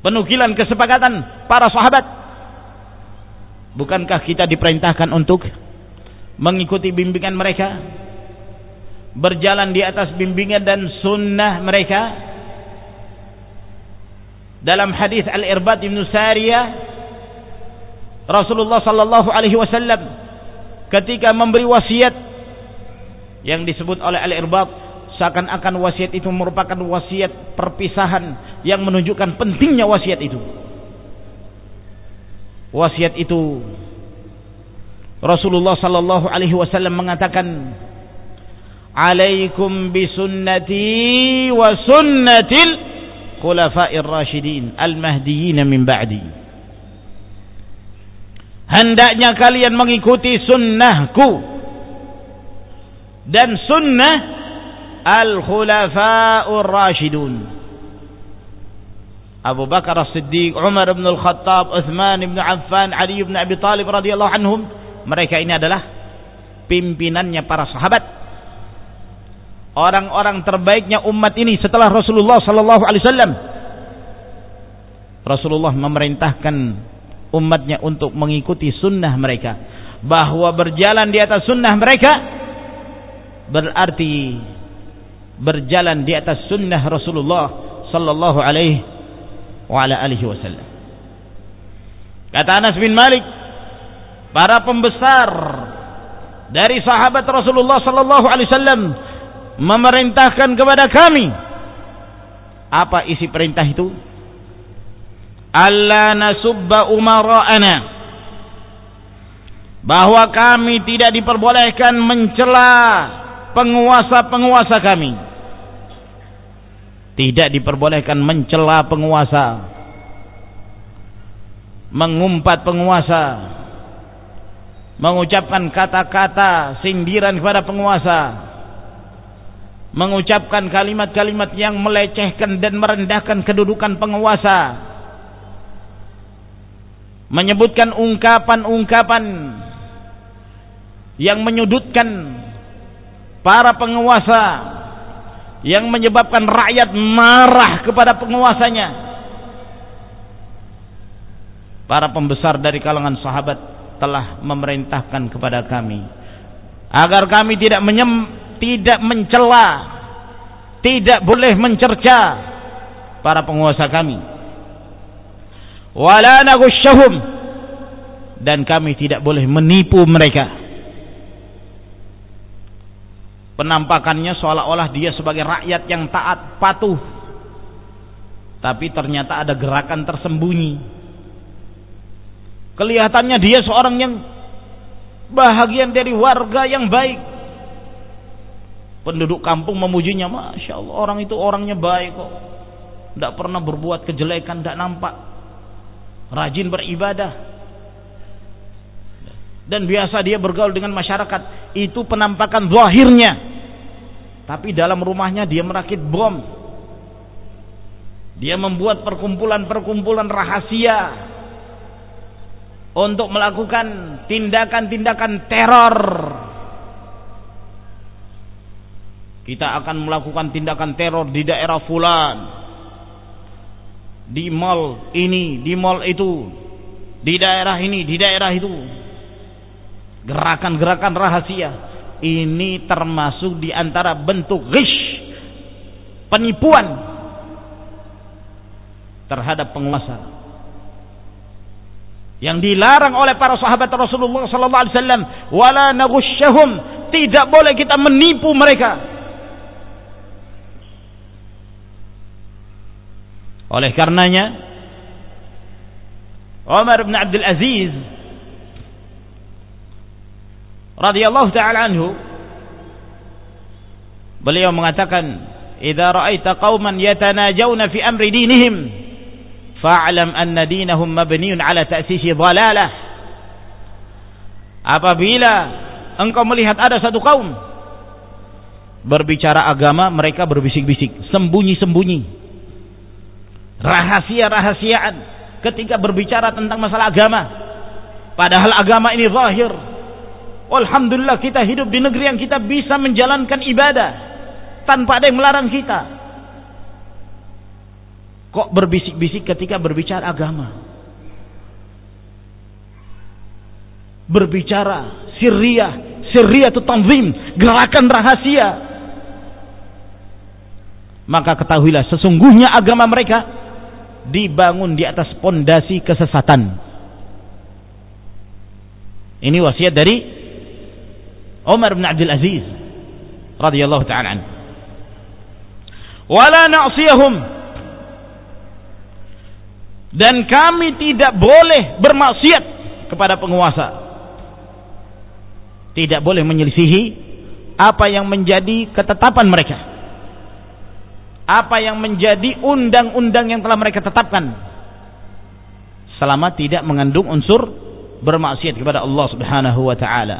penukilan kesepakatan para sahabat. Bukankah kita diperintahkan untuk mengikuti bimbingan mereka? Berjalan di atas bimbingan dan sunnah mereka? Dalam hadis Al-Irbad bin Sariyah Rasulullah sallallahu alaihi wasallam ketika memberi wasiat yang disebut oleh Al-Irbad seakan-akan wasiat itu merupakan wasiat perpisahan yang menunjukkan pentingnya wasiat itu. Wasiat itu Rasulullah sallallahu alaihi wasallam mengatakan Alaikum bisunnati wa khulafa'ir rasyidin al-mahdiyyin min ba'di. Hendaknya kalian mengikuti sunnahku dan sunnah al-khulafa'ur rasyidun. Abu Bakar As-Siddiq, Umar bin Al-Khattab, Uthman bin Affan, Ali bin Abi Talib radhiyallahu anhum mereka ini adalah pimpinannya para sahabat orang-orang terbaiknya umat ini setelah Rasulullah sallallahu alaihi wasallam. Rasulullah memerintahkan umatnya untuk mengikuti sunnah mereka. Bahwa berjalan di atas sunnah mereka berarti berjalan di atas sunnah Rasulullah sallallahu alaihi wa ala alihi wasallam. Kata Anas bin Malik para pembesar dari sahabat Rasulullah sallallahu alaihi wasallam memerintahkan kepada kami. Apa isi perintah itu? Alla nasubba umara'ana. Bahwa kami tidak diperbolehkan mencela penguasa-penguasa kami. Tidak diperbolehkan mencela penguasa. Mengumpat penguasa. Mengucapkan kata-kata sindiran kepada penguasa mengucapkan kalimat-kalimat yang melecehkan dan merendahkan kedudukan penguasa. Menyebutkan ungkapan-ungkapan yang menyudutkan para penguasa yang menyebabkan rakyat marah kepada penguasanya. Para pembesar dari kalangan sahabat telah memerintahkan kepada kami agar kami tidak menyem, tidak mencela tidak boleh mencerca para penguasa kami. Wala dan kami tidak boleh menipu mereka. Penampakannya seolah-olah dia sebagai rakyat yang taat patuh. Tapi ternyata ada gerakan tersembunyi. Kelihatannya dia seorang yang bahagian dari warga yang baik penduduk kampung memujinya Masya Allah orang itu orangnya baik kok. Tidak pernah berbuat kejelekan tidak nampak. Rajin beribadah. Dan biasa dia bergaul dengan masyarakat. Itu penampakan zahirnya. Tapi dalam rumahnya dia merakit bom. Dia membuat perkumpulan-perkumpulan rahasia untuk melakukan tindakan-tindakan teror kita akan melakukan tindakan teror di daerah fulan di mall ini, di mall itu, di daerah ini, di daerah itu. Gerakan-gerakan rahasia ini termasuk di antara bentuk ghish, penipuan terhadap penguasa. Yang dilarang oleh para sahabat Rasulullah sallallahu alaihi wasallam, wala tidak boleh kita menipu mereka. Oleh karenanya Umar bin Abdul Aziz radhiyallahu taala anhu beliau mengatakan idza ra'aita qauman yatanajawna fi amri dinihim fa'lam anna dinahum mabniun ala ta'sisi dhalalah. Apabila engkau melihat ada satu kaum berbicara agama mereka berbisik-bisik sembunyi-sembunyi rahasia-rahasiaan ketika berbicara tentang masalah agama Padahal agama ini zahir. Alhamdulillah kita hidup di negeri yang kita bisa menjalankan ibadah tanpa ada yang melarang kita. Kok berbisik-bisik ketika berbicara agama? Berbicara sirriyah, sirriyah itu tanzim, gerakan rahasia. Maka ketahuilah sesungguhnya agama mereka dibangun di atas pondasi kesesatan. Ini wasiat dari Umar bin Abdul Aziz radhiyallahu taala anhu. Wala na'siyahum dan kami tidak boleh bermaksiat kepada penguasa. Tidak boleh menyelisihi apa yang menjadi ketetapan mereka. Apa yang menjadi undang-undang yang telah mereka tetapkan. Selama tidak mengandung unsur bermaksiat kepada Allah Subhanahu wa taala.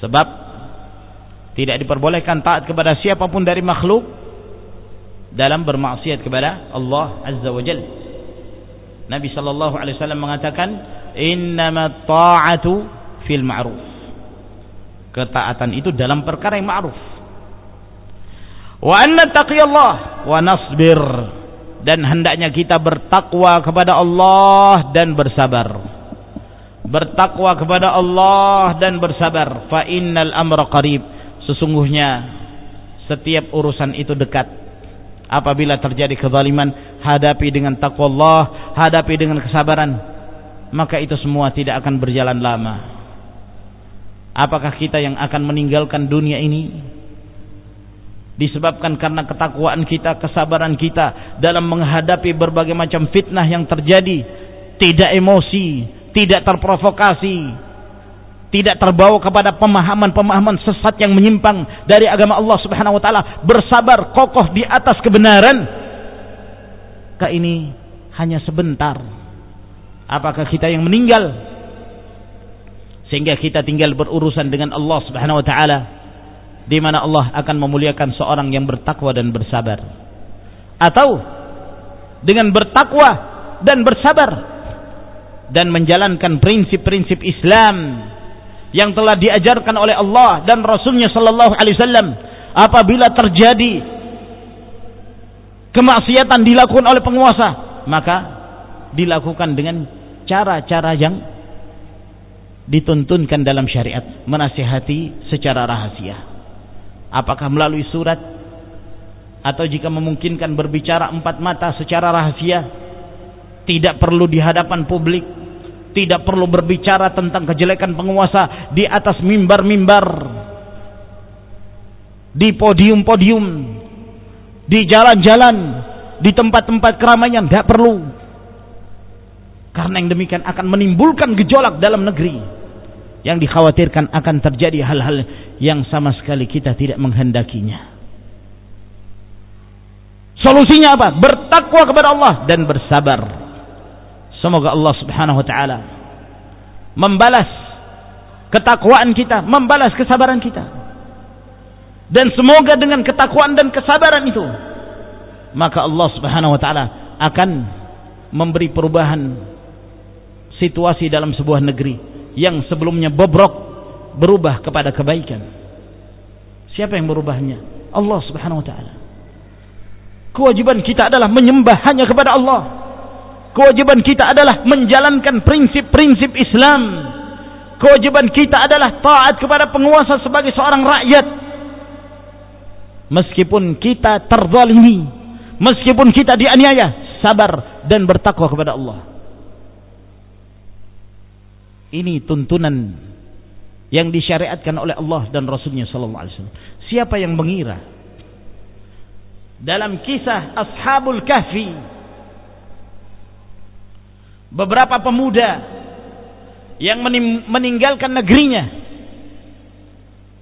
Sebab tidak diperbolehkan taat kepada siapa pun dari makhluk dalam bermaksiat kepada Allah Azza wa Jalla. Nabi sallallahu alaihi wasallam mengatakan, "Innamat ta'atu fil ma'ruf." Ketaatan itu dalam perkara yang ma'ruf. Wa anna wa nasbir. Dan hendaknya kita bertakwa kepada Allah dan bersabar. Bertakwa kepada Allah dan bersabar. Fa innal amra qarib. Sesungguhnya setiap urusan itu dekat. Apabila terjadi kezaliman hadapi dengan takwa Allah hadapi dengan kesabaran maka itu semua tidak akan berjalan lama. Apakah kita yang akan meninggalkan dunia ini disebabkan karena ketakwaan kita kesabaran kita dalam menghadapi berbagai macam fitnah yang terjadi tidak emosi tidak terprovokasi, tidak terbawa kepada pemahaman-pemahaman sesat yang menyimpang dari agama Allah Subhanahu wa taala, bersabar kokoh di atas kebenaran. Ka ini hanya sebentar. Apakah kita yang meninggal sehingga kita tinggal berurusan dengan Allah Subhanahu wa taala di mana Allah akan memuliakan seorang yang bertakwa dan bersabar. Atau dengan bertakwa dan bersabar dan menjalankan prinsip-prinsip Islam yang telah diajarkan oleh Allah dan Rasulnya Sallallahu Alaihi Wasallam apabila terjadi kemaksiatan dilakukan oleh penguasa maka dilakukan dengan cara-cara yang dituntunkan dalam syariat menasihati secara rahasia apakah melalui surat? Atau jika memungkinkan berbicara empat mata secara rahasia? Tidak perlu di hadapan publik. Tidak perlu berbicara tentang kejelekan penguasa di atas mimbar-mimbar. Di podium-podium. Di jalan-jalan. Di tempat-tempat keramaian. Tidak perlu. Karena yang demikian akan menimbulkan gejolak dalam negeri. Yang dikhawatirkan akan terjadi hal-hal yang sama sekali kita tidak menghendakinya solusinya apa? bertakwa kepada Allah dan bersabar Semoga Allah Subhanahu wa taala membalas ketakwaan kita, membalas kesabaran kita. Dan semoga dengan ketakwaan dan kesabaran itu maka Allah Subhanahu wa taala akan memberi perubahan situasi dalam sebuah negeri yang sebelumnya bobrok berubah kepada kebaikan. Siapa yang merubahnya? Allah Subhanahu wa taala. Kewajiban kita adalah menyembah hanya kepada Allah Kewajiban kita adalah menjalankan prinsip-prinsip Islam. Kewajiban kita adalah taat kepada penguasa sebagai seorang rakyat. Meskipun kita terzalimi, meskipun kita dianiaya, sabar dan bertakwa kepada Allah. Ini tuntunan yang disyariatkan oleh Allah dan Rasulnya Sallallahu Alaihi Wasallam. Siapa yang mengira? Dalam kisah Ashabul Kahfi beberapa pemuda yang meninggalkan negerinya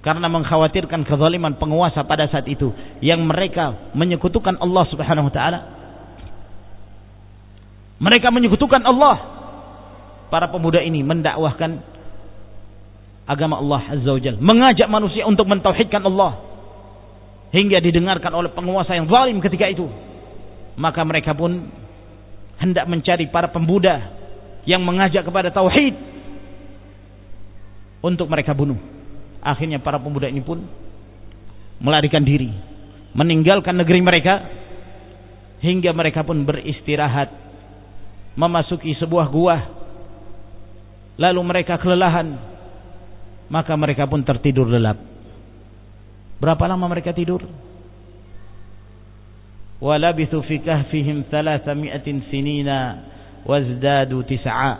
karena mengkhawatirkan kezaliman penguasa pada saat itu yang mereka menyekutukan Allah Subhanahu wa taala. Mereka menyekutukan Allah. Para pemuda ini mendakwahkan agama Allah Azza wajalla mengajak manusia untuk mentauhidkan Allah hingga didengarkan oleh penguasa yang zalim ketika itu maka mereka pun hendak mencari para pemuda yang mengajak kepada tauhid untuk mereka bunuh. Akhirnya para pemuda ini pun melarikan diri, meninggalkan negeri mereka hingga mereka pun beristirahat memasuki sebuah gua. Lalu mereka kelelahan, maka mereka pun tertidur lelap. Berapa lama mereka tidur? Walabithu fi kahfihim 300 sinina wazdadu tis'a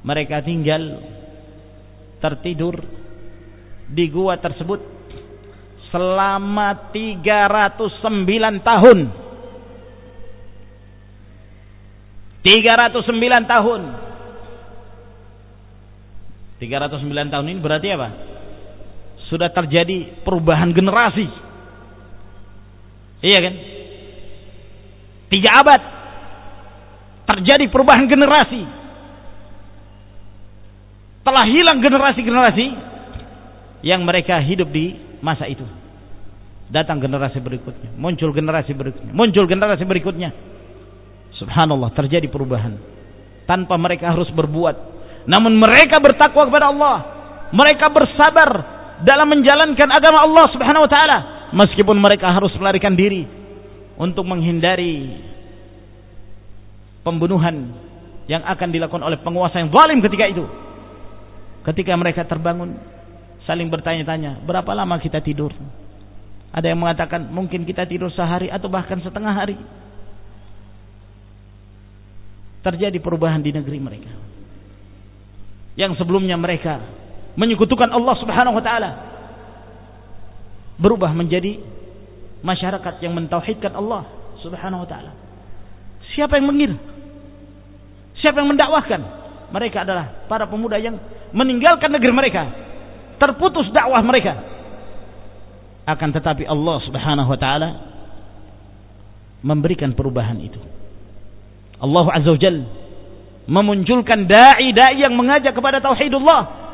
mereka tinggal tertidur di gua tersebut selama 309 tahun 309 tahun 309 tahun ini berarti apa? Sudah terjadi perubahan generasi. Iya kan? Tiga abad terjadi perubahan generasi. Telah hilang generasi-generasi yang mereka hidup di masa itu. Datang generasi berikutnya, muncul generasi berikutnya, muncul generasi berikutnya. Subhanallah, terjadi perubahan tanpa mereka harus berbuat. Namun mereka bertakwa kepada Allah. Mereka bersabar dalam menjalankan agama Allah Subhanahu wa taala meskipun mereka harus melarikan diri untuk menghindari pembunuhan yang akan dilakukan oleh penguasa yang zalim ketika itu. Ketika mereka terbangun, saling bertanya-tanya, berapa lama kita tidur? Ada yang mengatakan mungkin kita tidur sehari atau bahkan setengah hari. Terjadi perubahan di negeri mereka. Yang sebelumnya mereka menyekutukan Allah Subhanahu wa taala berubah menjadi masyarakat yang mentauhidkan Allah Subhanahu wa taala. Siapa yang mengira? Siapa yang mendakwahkan? Mereka adalah para pemuda yang meninggalkan negeri mereka. Terputus dakwah mereka. Akan tetapi Allah Subhanahu wa taala memberikan perubahan itu. Allah Azza wa Jal memunculkan dai-dai yang mengajak kepada tauhidullah.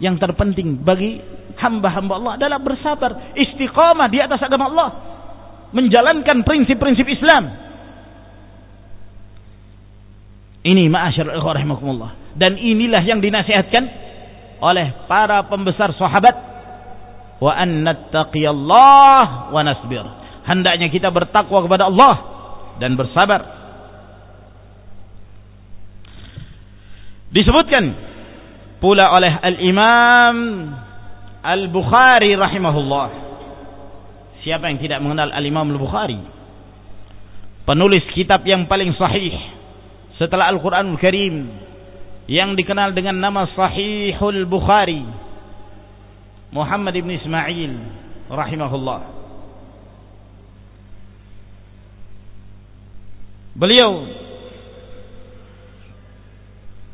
Yang terpenting bagi hamba-hamba Allah adalah bersabar, istiqamah di atas agama Allah, menjalankan prinsip-prinsip Islam ini ma'asyarul ikhwah rahimakumullah. Dan inilah yang dinasihatkan oleh para pembesar sahabat. Wa an nattaqiyallah wa nasbir. Hendaknya kita bertakwa kepada Allah dan bersabar. Disebutkan pula oleh Al-Imam Al-Bukhari rahimahullah. Siapa yang tidak mengenal Al-Imam Al-Bukhari? Penulis kitab yang paling sahih setelah Al-Quranul Karim yang dikenal dengan nama Sahihul Bukhari Muhammad ibn Ismail rahimahullah beliau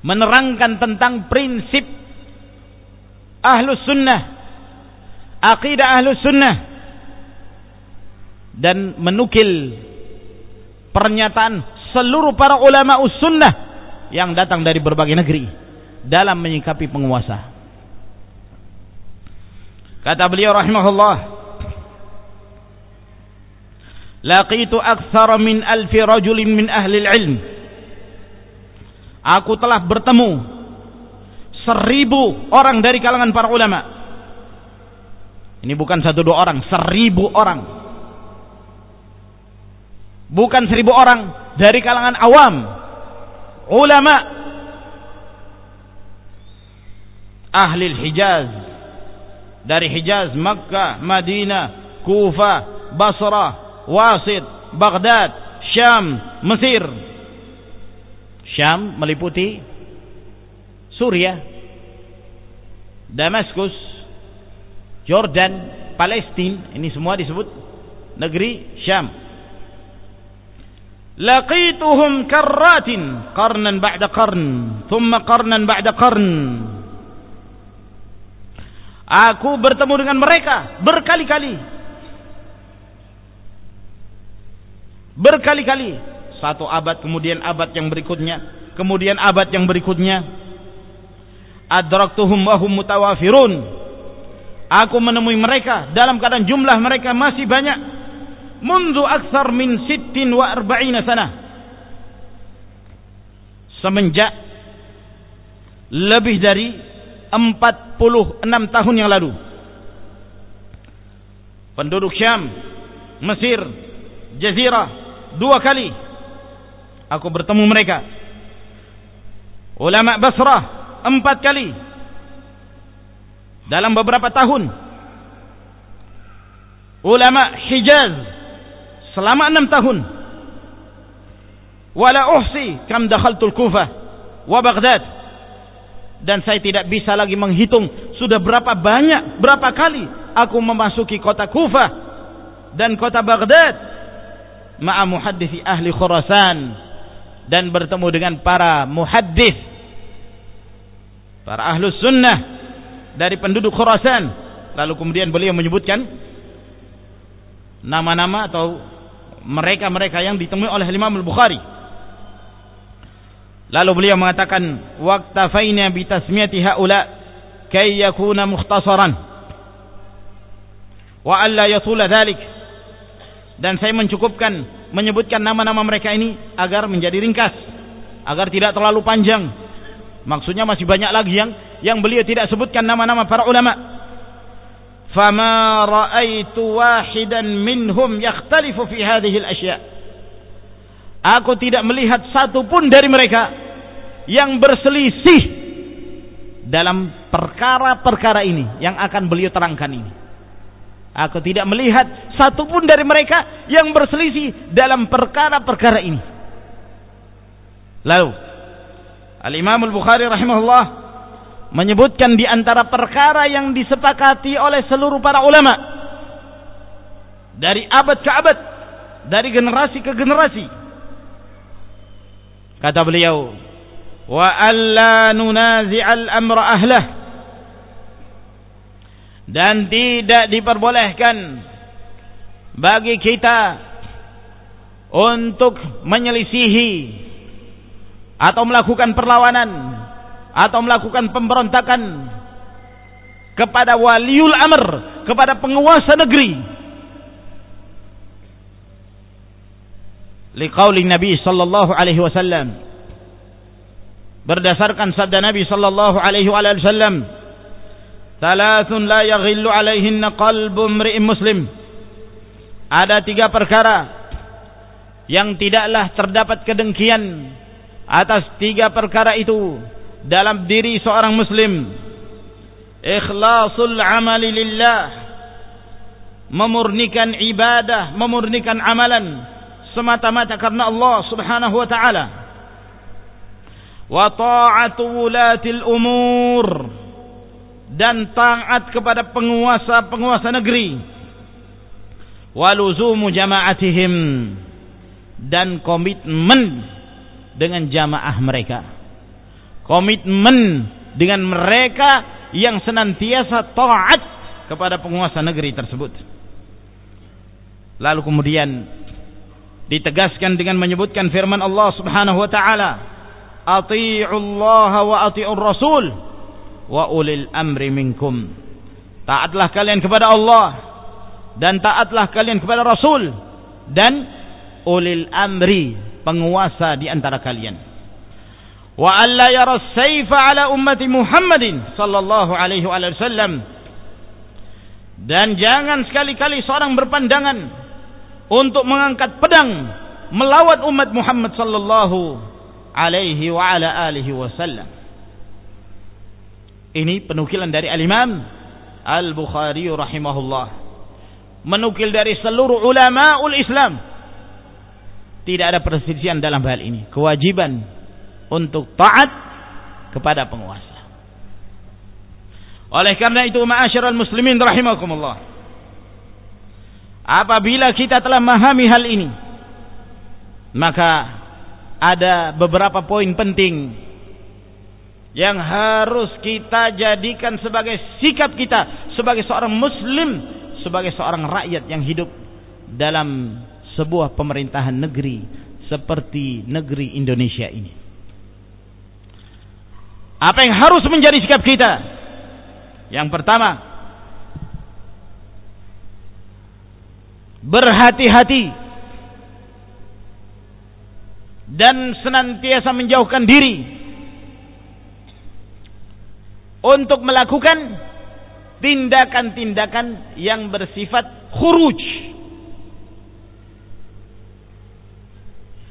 menerangkan tentang prinsip ahlus sunnah aqidah ahlus sunnah dan menukil pernyataan seluruh para ulama sunnah yang datang dari berbagai negeri dalam menyikapi penguasa. Kata beliau rahimahullah, Laqitu akthar min alfi rajulin min ahli ilm. Aku telah bertemu seribu orang dari kalangan para ulama. Ini bukan satu dua orang, seribu orang. Bukan seribu orang, dari kalangan awam ulama ahli Hijaz dari Hijaz, Makkah, Madinah, Kufa, Basra, Wasit, Baghdad, Syam, Mesir. Syam meliputi Suriah, Damaskus, Jordan, Palestina, ini semua disebut negeri Syam. laqituhum karratin qarnan ba'da qarn thumma qarnan ba'da qarn. Aku bertemu dengan mereka berkali-kali. Berkali-kali satu abad kemudian abad yang berikutnya kemudian abad yang berikutnya. Adraktuhum wa hum mutawafirun. Aku menemui mereka dalam keadaan jumlah mereka masih banyak. Mundu aksar min sittin wa arba'ina sana semenjak lebih dari 46 tahun yang lalu. Penduduk Syam, Mesir, Jazirah dua kali aku bertemu mereka. Ulama Basrah empat kali dalam beberapa tahun. Ulama Hijaz selama enam tahun. Wala uhsi kam dakhaltul Kufah wa Baghdad. Dan saya tidak bisa lagi menghitung sudah berapa banyak, berapa kali aku memasuki kota Kufah dan kota Baghdad ma'a muhaddisi ahli Khurasan dan bertemu dengan para muhaddis para ahlus sunnah dari penduduk Khurasan. Lalu kemudian beliau menyebutkan nama-nama atau mereka-mereka yang ditemui oleh Imam Al-Bukhari. Lalu beliau mengatakan waqtafaina bi tasmiyati haula kay yakuna mukhtasaran wa alla yatula dhalik dan saya mencukupkan menyebutkan nama-nama mereka ini agar menjadi ringkas agar tidak terlalu panjang. Maksudnya masih banyak lagi yang yang beliau tidak sebutkan nama-nama para ulama. Fama raaitu wahidan minhum yakhtalifu fi hadhihi al-ashya aku tidak melihat satu pun dari mereka yang berselisih dalam perkara-perkara ini yang akan beliau terangkan ini Aku tidak melihat satupun dari mereka yang berselisih dalam perkara-perkara ini. Lalu, Al-Imam Al-Bukhari rahimahullah menyebutkan di antara perkara yang disepakati oleh seluruh para ulama dari abad ke abad, dari generasi ke generasi. Kata beliau, "Wa alla nunazi'al amra ahlah." Dan tidak diperbolehkan bagi kita untuk menyelisihi atau melakukan perlawanan atau melakukan pemberontakan kepada waliul amr kepada penguasa negeri. Liqauli Nabi sallallahu alaihi wasallam. Berdasarkan sabda Nabi sallallahu alaihi wasallam Thalathun la yaghillu alaihinna qalbu mri'in muslim. Ada tiga perkara yang tidaklah terdapat kedengkian atas tiga perkara itu dalam diri seorang muslim. Ikhlasul amali lillah. Memurnikan ibadah, memurnikan amalan semata-mata karena Allah Subhanahu wa taala. Wa ta'atu umur dan taat kepada penguasa-penguasa negeri. Waluzumu jama'atihim dan komitmen dengan jamaah mereka. Komitmen dengan mereka yang senantiasa taat kepada penguasa negeri tersebut. Lalu kemudian ditegaskan dengan menyebutkan firman Allah Subhanahu wa taala wa atii'ur rasul wa ulil amri minkum. Taatlah kalian kepada Allah dan taatlah kalian kepada Rasul dan ulil amri penguasa di antara kalian. Wa alla yara sayfa ala ummati Muhammadin sallallahu alaihi wasallam dan jangan sekali-kali seorang berpandangan untuk mengangkat pedang melawat umat Muhammad sallallahu alaihi wa ala alihi wasallam ini penukilan dari Al-Imam Al-Bukhari rahimahullah. Menukil dari seluruh ulama ul Islam. Tidak ada perselisihan dalam hal ini. Kewajiban untuk taat kepada penguasa. Oleh karena itu ma'asyiral muslimin rahimakumullah. Apabila kita telah memahami hal ini, maka ada beberapa poin penting yang harus kita jadikan sebagai sikap kita sebagai seorang muslim sebagai seorang rakyat yang hidup dalam sebuah pemerintahan negeri seperti negeri Indonesia ini. Apa yang harus menjadi sikap kita? Yang pertama berhati-hati dan senantiasa menjauhkan diri untuk melakukan tindakan-tindakan yang bersifat khuruj.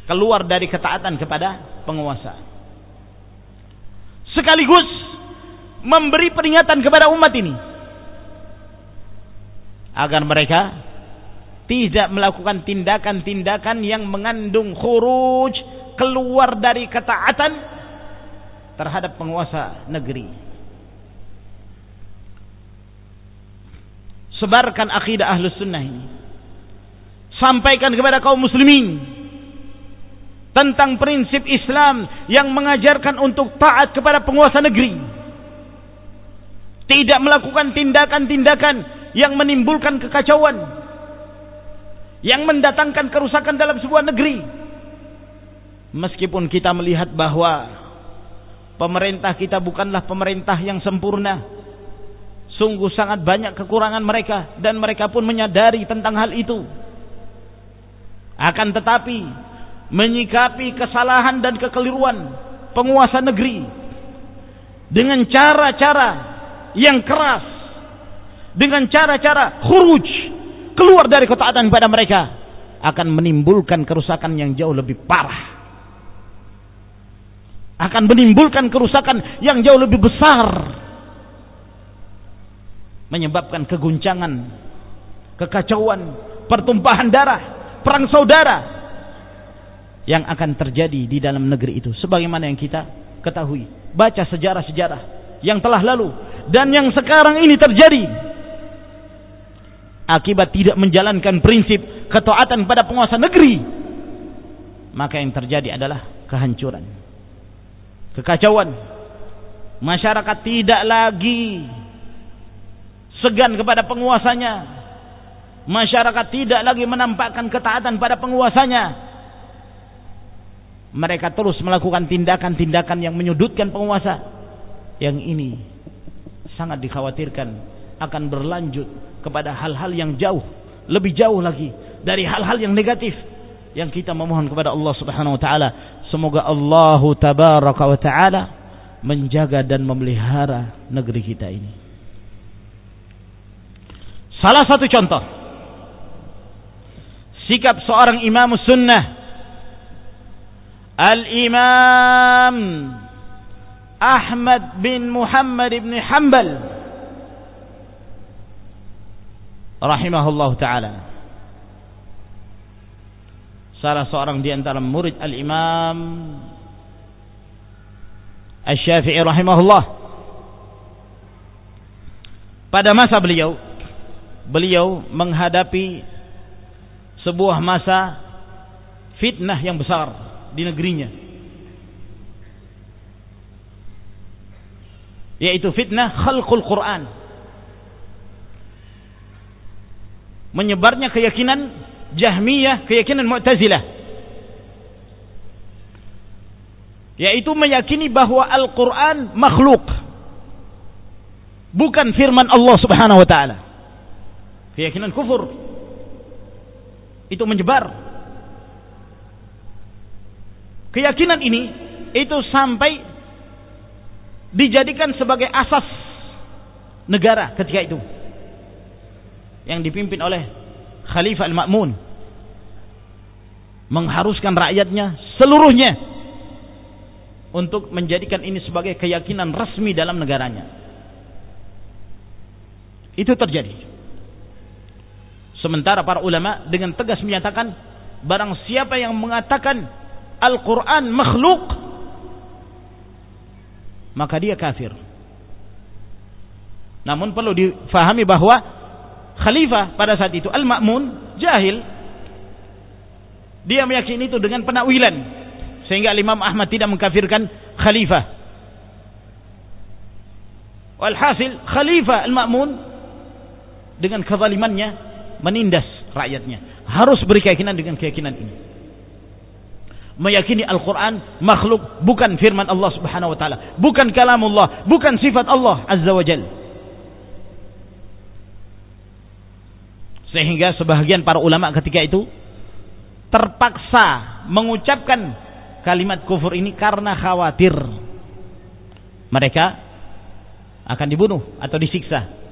Keluar dari ketaatan kepada penguasa. Sekaligus memberi peringatan kepada umat ini. Agar mereka tidak melakukan tindakan-tindakan yang mengandung khuruj keluar dari ketaatan terhadap penguasa negeri. Sebarkan akidah ahlus sunnah ini. Sampaikan kepada kaum muslimin tentang prinsip Islam yang mengajarkan untuk taat kepada penguasa negeri. Tidak melakukan tindakan-tindakan yang menimbulkan kekacauan yang mendatangkan kerusakan dalam sebuah negeri. Meskipun kita melihat bahwa pemerintah kita bukanlah pemerintah yang sempurna. Sungguh sangat banyak kekurangan mereka dan mereka pun menyadari tentang hal itu. Akan tetapi menyikapi kesalahan dan kekeliruan penguasa negeri dengan cara-cara yang keras dengan cara-cara khuruj keluar dari ketaatan pada mereka akan menimbulkan kerusakan yang jauh lebih parah akan menimbulkan kerusakan yang jauh lebih besar menyebabkan keguncangan kekacauan pertumpahan darah perang saudara yang akan terjadi di dalam negeri itu. Sebagaimana yang kita ketahui baca sejarah-sejarah yang telah lalu dan yang sekarang ini terjadi. Akibat tidak menjalankan prinsip ketaatan pada penguasa negeri maka yang terjadi adalah kehancuran kekacauan. Masyarakat tidak lagi segan kepada penguasanya masyarakat tidak lagi menampakkan ketaatan pada penguasanya mereka terus melakukan tindakan-tindakan yang menyudutkan penguasa yang ini sangat dikhawatirkan akan berlanjut kepada hal-hal yang jauh, lebih jauh lagi dari hal-hal yang negatif yang kita memohon kepada Allah Subhanahu wa taala. Semoga Allah tabaraka wa taala menjaga dan memelihara negeri kita ini. Salah satu contoh sikap seorang imam sunnah Al-Imam Ahmad bin Muhammad bin Hanbal rahimahullah taala. Salah seorang di antara murid al-Imam Asy-Syafi'i rahimahullah. Pada masa beliau beliau menghadapi sebuah masa fitnah yang besar di negerinya. Yaitu fitnah khalqul Quran menyebarnya keyakinan Jahmiyah, keyakinan Mu'tazilah. Yaitu meyakini bahwa Al-Quran makhluk. Bukan firman Allah subhanahu wa ta'ala. Keyakinan kufur. Itu menyebar. Keyakinan ini, itu sampai dijadikan sebagai asas negara ketika itu yang dipimpin oleh Khalifah Al-Ma'mun mengharuskan rakyatnya seluruhnya untuk menjadikan ini sebagai keyakinan resmi dalam negaranya. Itu terjadi. Sementara para ulama dengan tegas menyatakan barang siapa yang mengatakan Al-Quran makhluk maka dia kafir. Namun perlu difahami bahwa khalifah pada saat itu Al-Ma'mun jahil. Dia meyakini itu dengan penakwilan sehingga Imam Ahmad tidak mengkafirkan khalifah. Walhasil khalifah Al-Ma'mun dengan kezalimannya menindas rakyatnya. Harus beri keyakinan dengan keyakinan ini. Meyakini Al-Quran makhluk bukan firman Allah subhanahu wa ta'ala. Bukan kalamullah bukan sifat Allah azza wa jalla Sehingga sebahagian para ulama ketika itu terpaksa mengucapkan kalimat kufur ini karena khawatir mereka akan dibunuh atau disiksa.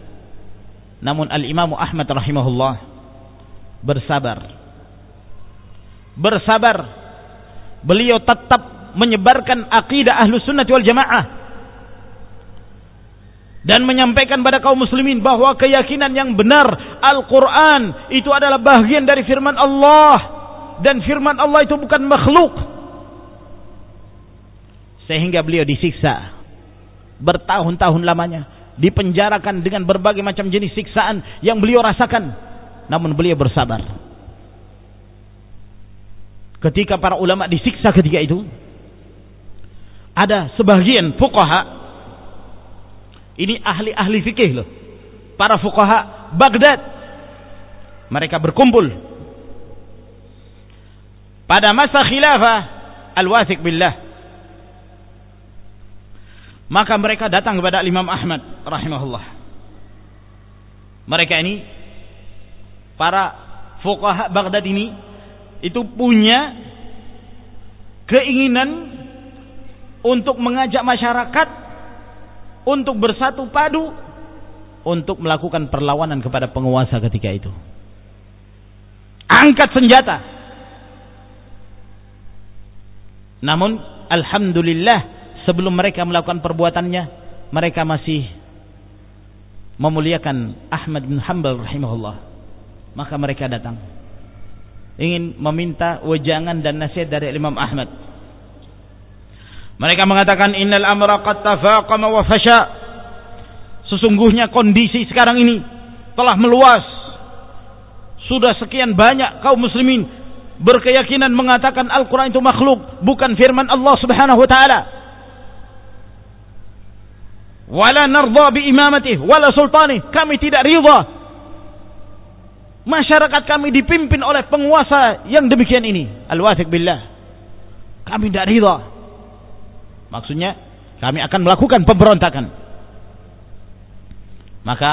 Namun Al-Imam Ahmad rahimahullah bersabar. Bersabar. Beliau tetap menyebarkan akidah ahlu sunnah wal jamaah. Dan menyampaikan pada kaum muslimin bahwa keyakinan yang benar Al-Quran itu adalah bagian dari firman Allah. Dan firman Allah itu bukan makhluk. Sehingga beliau disiksa bertahun-tahun lamanya dipenjarakan dengan berbagai macam jenis siksaan yang beliau rasakan. Namun beliau bersabar. Ketika para ulama disiksa ketika itu ada sebagian fuqaha ini ahli-ahli fikih loh para fuqaha Baghdad mereka berkumpul. Pada masa khilafah al-wathiq billah maka mereka datang kepada Imam Ahmad rahimahullah. Mereka ini para fuqaha Baghdad ini itu punya keinginan untuk mengajak masyarakat untuk bersatu padu untuk melakukan perlawanan kepada penguasa ketika itu. Angkat senjata. Namun alhamdulillah sebelum mereka melakukan perbuatannya mereka masih memuliakan Ahmad bin Hanbal rahimahullah. Maka mereka datang. Ingin meminta wejangan dan nasihat dari Imam Ahmad. Mereka mengatakan innal amra qad tafaqama wa fasha. Sesungguhnya kondisi sekarang ini telah meluas. Sudah sekian banyak kaum muslimin berkeyakinan mengatakan Al-Quran itu makhluk bukan firman Allah subhanahu wa ta'ala wala narda bi imamatih wala sultanih kami tidak ridha. Masyarakat kami dipimpin oleh penguasa yang demikian ini. Al-wathiq billah. Kami tidak ridha. Maksudnya kami akan melakukan pemberontakan. Maka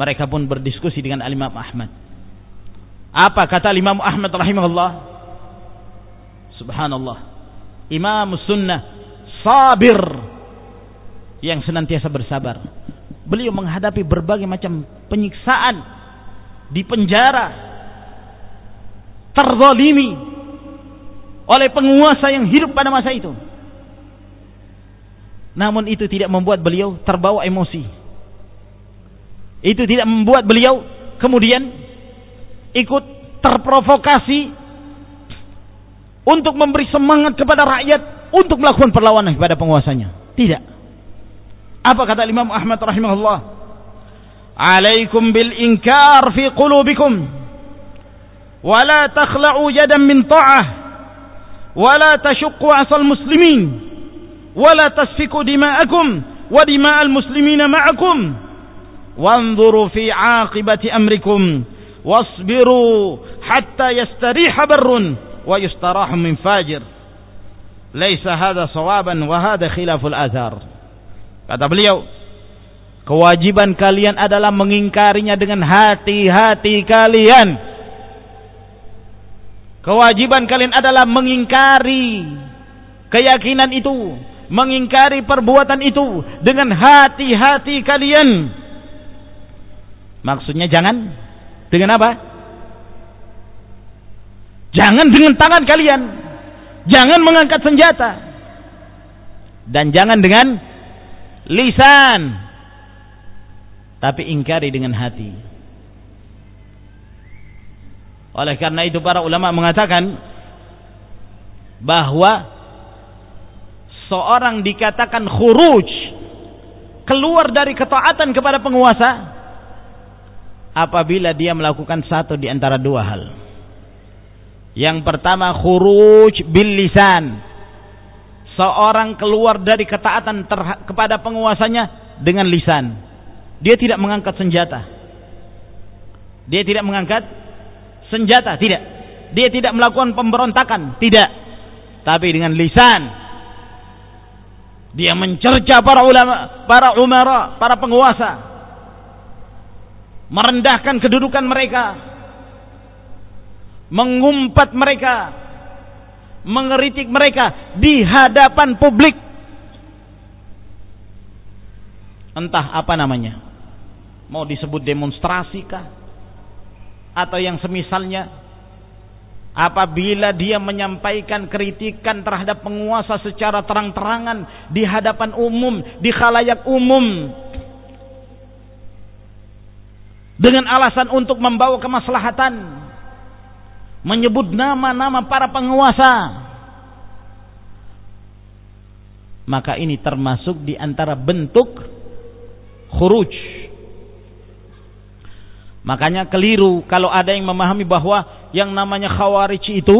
mereka pun berdiskusi dengan Al-Imam Ahmad. Apa kata Imam Ahmad rahimahullah? Subhanallah. Imam sunnah sabir yang senantiasa bersabar. Beliau menghadapi berbagai macam penyiksaan di penjara, terzalimi oleh penguasa yang hidup pada masa itu. Namun itu tidak membuat beliau terbawa emosi. Itu tidak membuat beliau kemudian ikut terprovokasi untuk memberi semangat kepada rakyat untuk melakukan perlawanan kepada penguasanya. Tidak. Apa kata Imam Ahmad rahimahullah? Alaikum bil inkar fi qulubikum wa la takhla'u yadan min ta'ah wa la tashuqqu 'asal muslimin wa la tasfiku dima'akum wa dima'al muslimina ma'akum 'aqibati amrikum wasbiru hatta yastariha barrun wa yustarahu min fajir laysa hadha sawaban wa hadha khilaful athar Kata beliau, kewajiban kalian adalah mengingkarinya dengan hati-hati kalian. Kewajiban kalian adalah mengingkari keyakinan itu, mengingkari perbuatan itu dengan hati-hati kalian. Maksudnya jangan dengan apa? Jangan dengan tangan kalian. Jangan mengangkat senjata. Dan jangan dengan lisan. Tapi ingkari dengan hati. Oleh karena itu para ulama mengatakan bahwa seorang dikatakan khuruj keluar dari ketaatan kepada penguasa apabila dia melakukan satu di antara dua hal. Yang pertama khuruj bil lisan seorang keluar dari ketaatan kepada penguasanya dengan lisan. Dia tidak mengangkat senjata. Dia tidak mengangkat senjata, tidak. Dia tidak melakukan pemberontakan, tidak. Tapi dengan lisan dia mencerca para ulama, para umara, para penguasa. Merendahkan kedudukan mereka. Mengumpat mereka mengeritik mereka di hadapan publik. Entah apa namanya. Mau disebut demonstrasi kah? Atau yang semisalnya apabila dia menyampaikan kritikan terhadap penguasa secara terang-terangan di hadapan umum, di khalayak umum dengan alasan untuk membawa kemaslahatan menyebut nama-nama para penguasa. Maka ini termasuk di antara bentuk khuruj. Makanya keliru kalau ada yang memahami bahwa yang namanya khawarij itu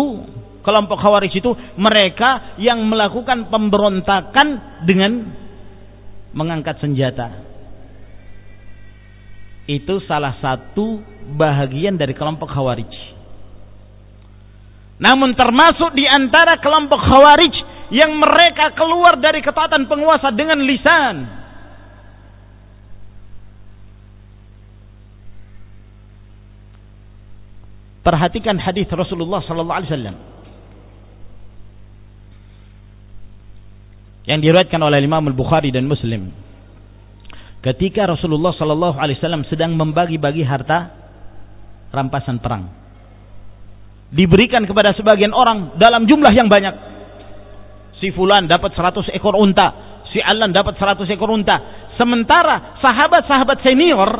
kelompok khawarij itu mereka yang melakukan pemberontakan dengan mengangkat senjata. Itu salah satu bahagian dari kelompok khawarij namun termasuk di antara kelompok khawarij yang mereka keluar dari ketaatan penguasa dengan lisan Perhatikan hadis Rasulullah sallallahu alaihi wasallam. Yang diriwayatkan oleh Imam Al-Bukhari dan Muslim. Ketika Rasulullah sallallahu alaihi wasallam sedang membagi-bagi harta rampasan perang. Diberikan kepada sebagian orang dalam jumlah yang banyak. Si fulan dapat 100 ekor unta, si Alan dapat 100 ekor unta. Sementara sahabat-sahabat senior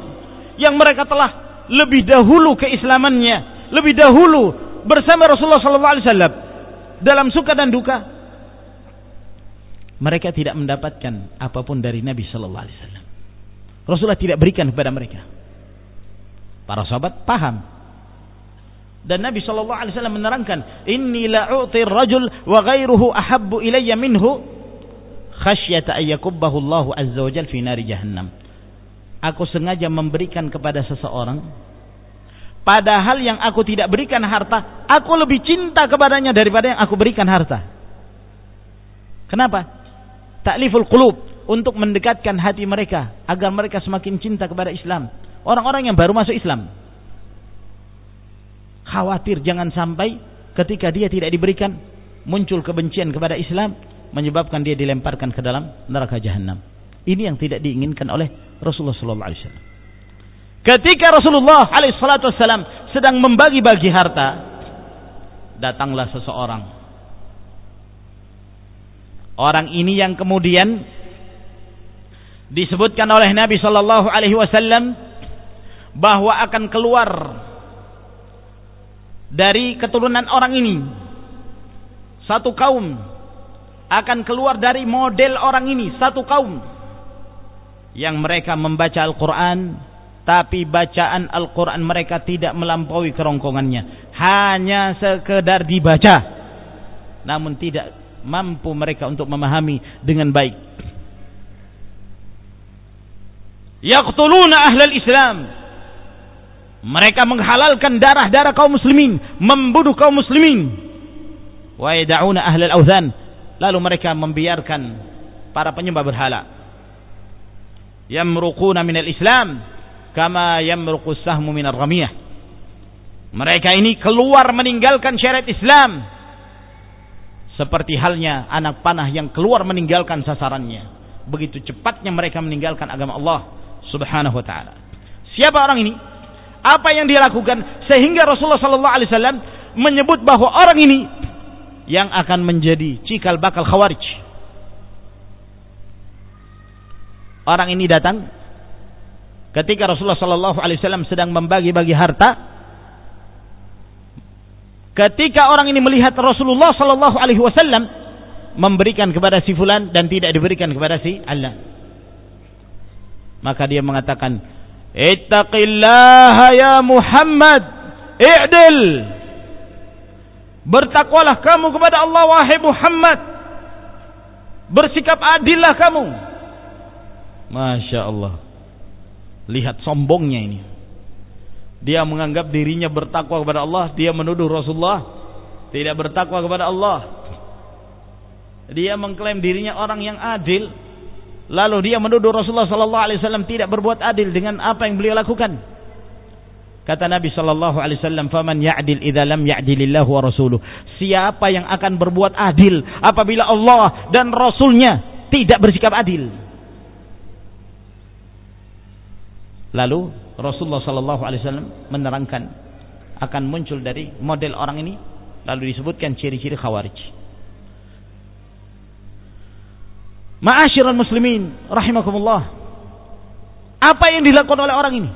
yang mereka telah lebih dahulu keislamannya lebih dahulu bersama Rasulullah SAW dalam suka dan duka mereka tidak mendapatkan apa pun dari Nabi Sallallahu Alaihi Wasallam. Rasulullah tidak berikan kepada mereka. Para sahabat paham. Dan Nabi Sallallahu Alaihi Wasallam menerangkan, Inni la'uti rajul wa ghairuhu ahabbu ilayya minhu khasyata ayyakubbahu Allahu azza wa fi nari jahannam. Aku sengaja memberikan kepada seseorang Padahal yang aku tidak berikan harta, aku lebih cinta kepadanya daripada yang aku berikan harta. Kenapa? Takliful qulub untuk mendekatkan hati mereka agar mereka semakin cinta kepada Islam. Orang-orang yang baru masuk Islam. Khawatir jangan sampai ketika dia tidak diberikan muncul kebencian kepada Islam menyebabkan dia dilemparkan ke dalam neraka jahanam. Ini yang tidak diinginkan oleh Rasulullah sallallahu alaihi wasallam. Ketika Rasulullah alaihissalam sedang membagi-bagi harta, datanglah seseorang. Orang ini yang kemudian disebutkan oleh Nabi Shallallahu Alaihi Wasallam bahwa akan keluar dari keturunan orang ini. Satu kaum akan keluar dari model orang ini satu kaum yang mereka membaca Al-Quran tapi bacaan Al-Quran mereka tidak melampaui kerongkongannya. Hanya sekedar dibaca. Namun tidak mampu mereka untuk memahami dengan baik. Yaqtuluna ahlal islam mereka menghalalkan darah-darah kaum muslimin membunuh kaum muslimin wa yad'una ahlal auzan lalu mereka membiarkan para penyembah berhala yamruquna minal islam kama yamruqu sahmu minar ramiyah. Mereka ini keluar meninggalkan syariat Islam seperti halnya anak panah yang keluar meninggalkan sasarannya. Begitu cepatnya mereka meninggalkan agama Allah Subhanahu wa taala. Siapa orang ini? Apa yang dia lakukan? Sehingga Rasulullah sallallahu alaihi wasallam menyebut bahwa orang ini yang akan menjadi cikal bakal khawarij. Orang ini datang ketika Rasulullah Shallallahu Alaihi Wasallam sedang membagi-bagi harta, ketika orang ini melihat Rasulullah Shallallahu Alaihi Wasallam memberikan kepada si fulan dan tidak diberikan kepada si Allah, maka dia mengatakan, Ittaqillaha ya Muhammad, i'dil. Bertakwalah kamu kepada Allah wahai Muhammad. Bersikap adillah kamu. Masya Allah. Lihat sombongnya ini. Dia menganggap dirinya bertakwa kepada Allah, dia menuduh Rasulullah tidak bertakwa kepada Allah. Dia mengklaim dirinya orang yang adil, lalu dia menuduh Rasulullah sallallahu alaihi wasallam tidak berbuat adil dengan apa yang beliau lakukan. Kata Nabi sallallahu alaihi wasallam, "Faman ya'dil idza lam ya'dilillahu wa rasuluh." Siapa yang akan berbuat adil apabila Allah dan Rasulnya tidak bersikap adil? Lalu Rasulullah sallallahu alaihi wasallam menerangkan akan muncul dari model orang ini lalu disebutkan ciri-ciri khawarij. Ma'asyiral muslimin rahimakumullah. Apa yang dilakukan oleh orang ini?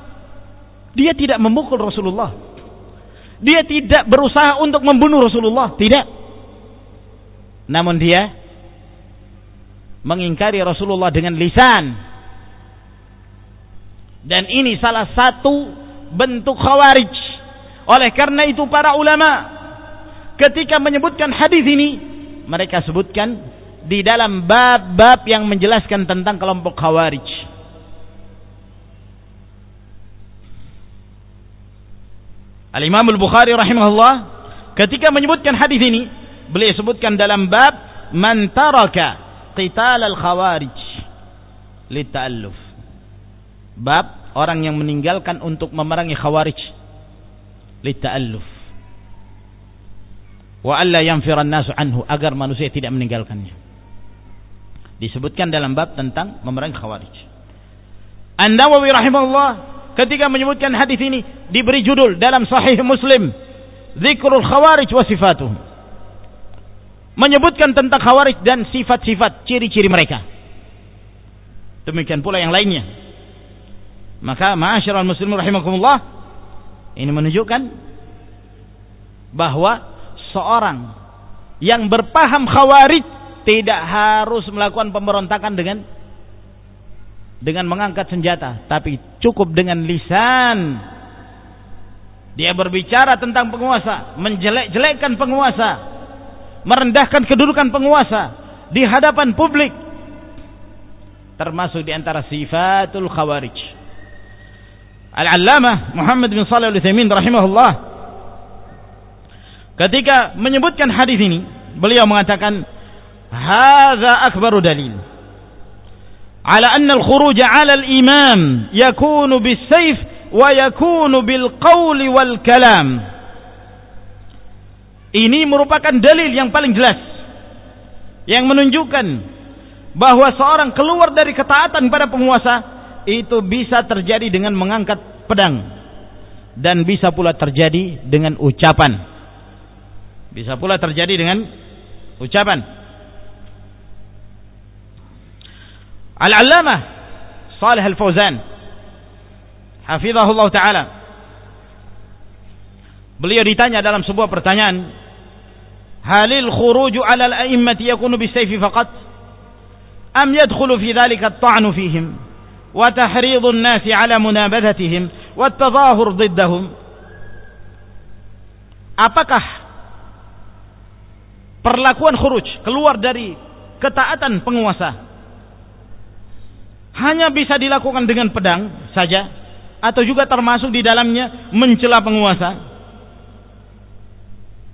Dia tidak memukul Rasulullah. Dia tidak berusaha untuk membunuh Rasulullah, tidak. Namun dia mengingkari Rasulullah dengan lisan. Dan ini salah satu bentuk khawarij. Oleh karena itu para ulama ketika menyebutkan hadis ini mereka sebutkan di dalam bab-bab yang menjelaskan tentang kelompok khawarij. Al-Imam Al-Bukhari rahimahullah ketika menyebutkan hadis ini, beliau sebutkan dalam bab man taraka qital al-khawarij. Bab orang yang meninggalkan untuk memerangi khawarij lita'alluf. Wa alla yanfiran nasu anhu agar manusia tidak meninggalkannya. Disebutkan dalam bab tentang memerangi khawarij. An-Nawawi rahimahullah ketika menyebutkan hadis ini diberi judul dalam sahih Muslim Zikrul Khawarij wa menyebutkan tentang khawarij dan sifat-sifat ciri-ciri mereka. Demikian pula yang lainnya. Maka ma'asyiral muslimin rahimakumullah ini menunjukkan bahwa seorang yang berpaham khawarij tidak harus melakukan pemberontakan dengan dengan mengangkat senjata, tapi cukup dengan lisan. Dia berbicara tentang penguasa, menjelek-jelekkan penguasa, merendahkan kedudukan penguasa di hadapan publik. Termasuk di antara sifatul khawarij. Al-Allamah Muhammad bin Shalih Al-Utsaimin rahimahullah ketika menyebutkan hadis ini, beliau mengatakan, "Hadza akbaru dalil." على أن الخروج على الإمام يكون بالسيف ويكون بالقول والكلام ini merupakan dalil yang paling jelas yang menunjukkan bahwa seorang keluar dari ketaatan pada penguasa itu bisa terjadi dengan mengangkat pedang dan bisa pula terjadi dengan ucapan bisa pula terjadi dengan ucapan Al-Allamah Salih Al-Fauzan Hafizahullah Ta'ala. Beliau ditanya dalam sebuah pertanyaan Halil khuruju ala al-a'immati yakunu bisayfi faqat? Am yadkhulu fi dhalika at-ta'nu fihim? Wa tahridu an-nasi ala Wa tadahur diddahum? Apakah perlakuan khuruj keluar dari ketaatan penguasa hanya bisa dilakukan dengan pedang saja. Atau juga termasuk di dalamnya mencela penguasa.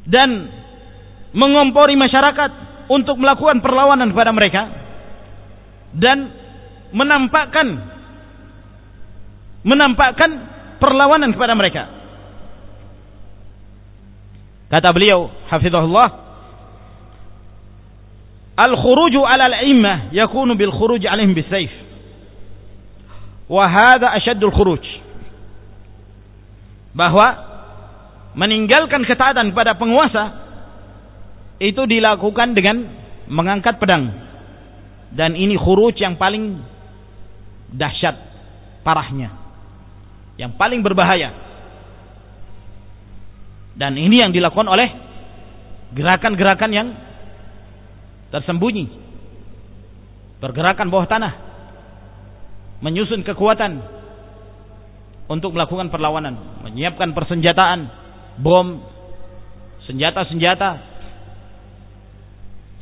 Dan mengompori masyarakat untuk melakukan perlawanan kepada mereka. Dan menampakkan menampakkan perlawanan kepada mereka. Kata beliau hafizahullah al-khuruju ala al-immah yakunu bil khuruj alaihim bisayf wahada asyaddul khuruj bahwa meninggalkan ketaatan kepada penguasa itu dilakukan dengan mengangkat pedang. Dan ini khuruj yang paling dahsyat parahnya. Yang paling berbahaya. Dan ini yang dilakukan oleh gerakan-gerakan yang tersembunyi. Pergerakan bawah tanah menyusun kekuatan untuk melakukan perlawanan, menyiapkan persenjataan, bom, senjata-senjata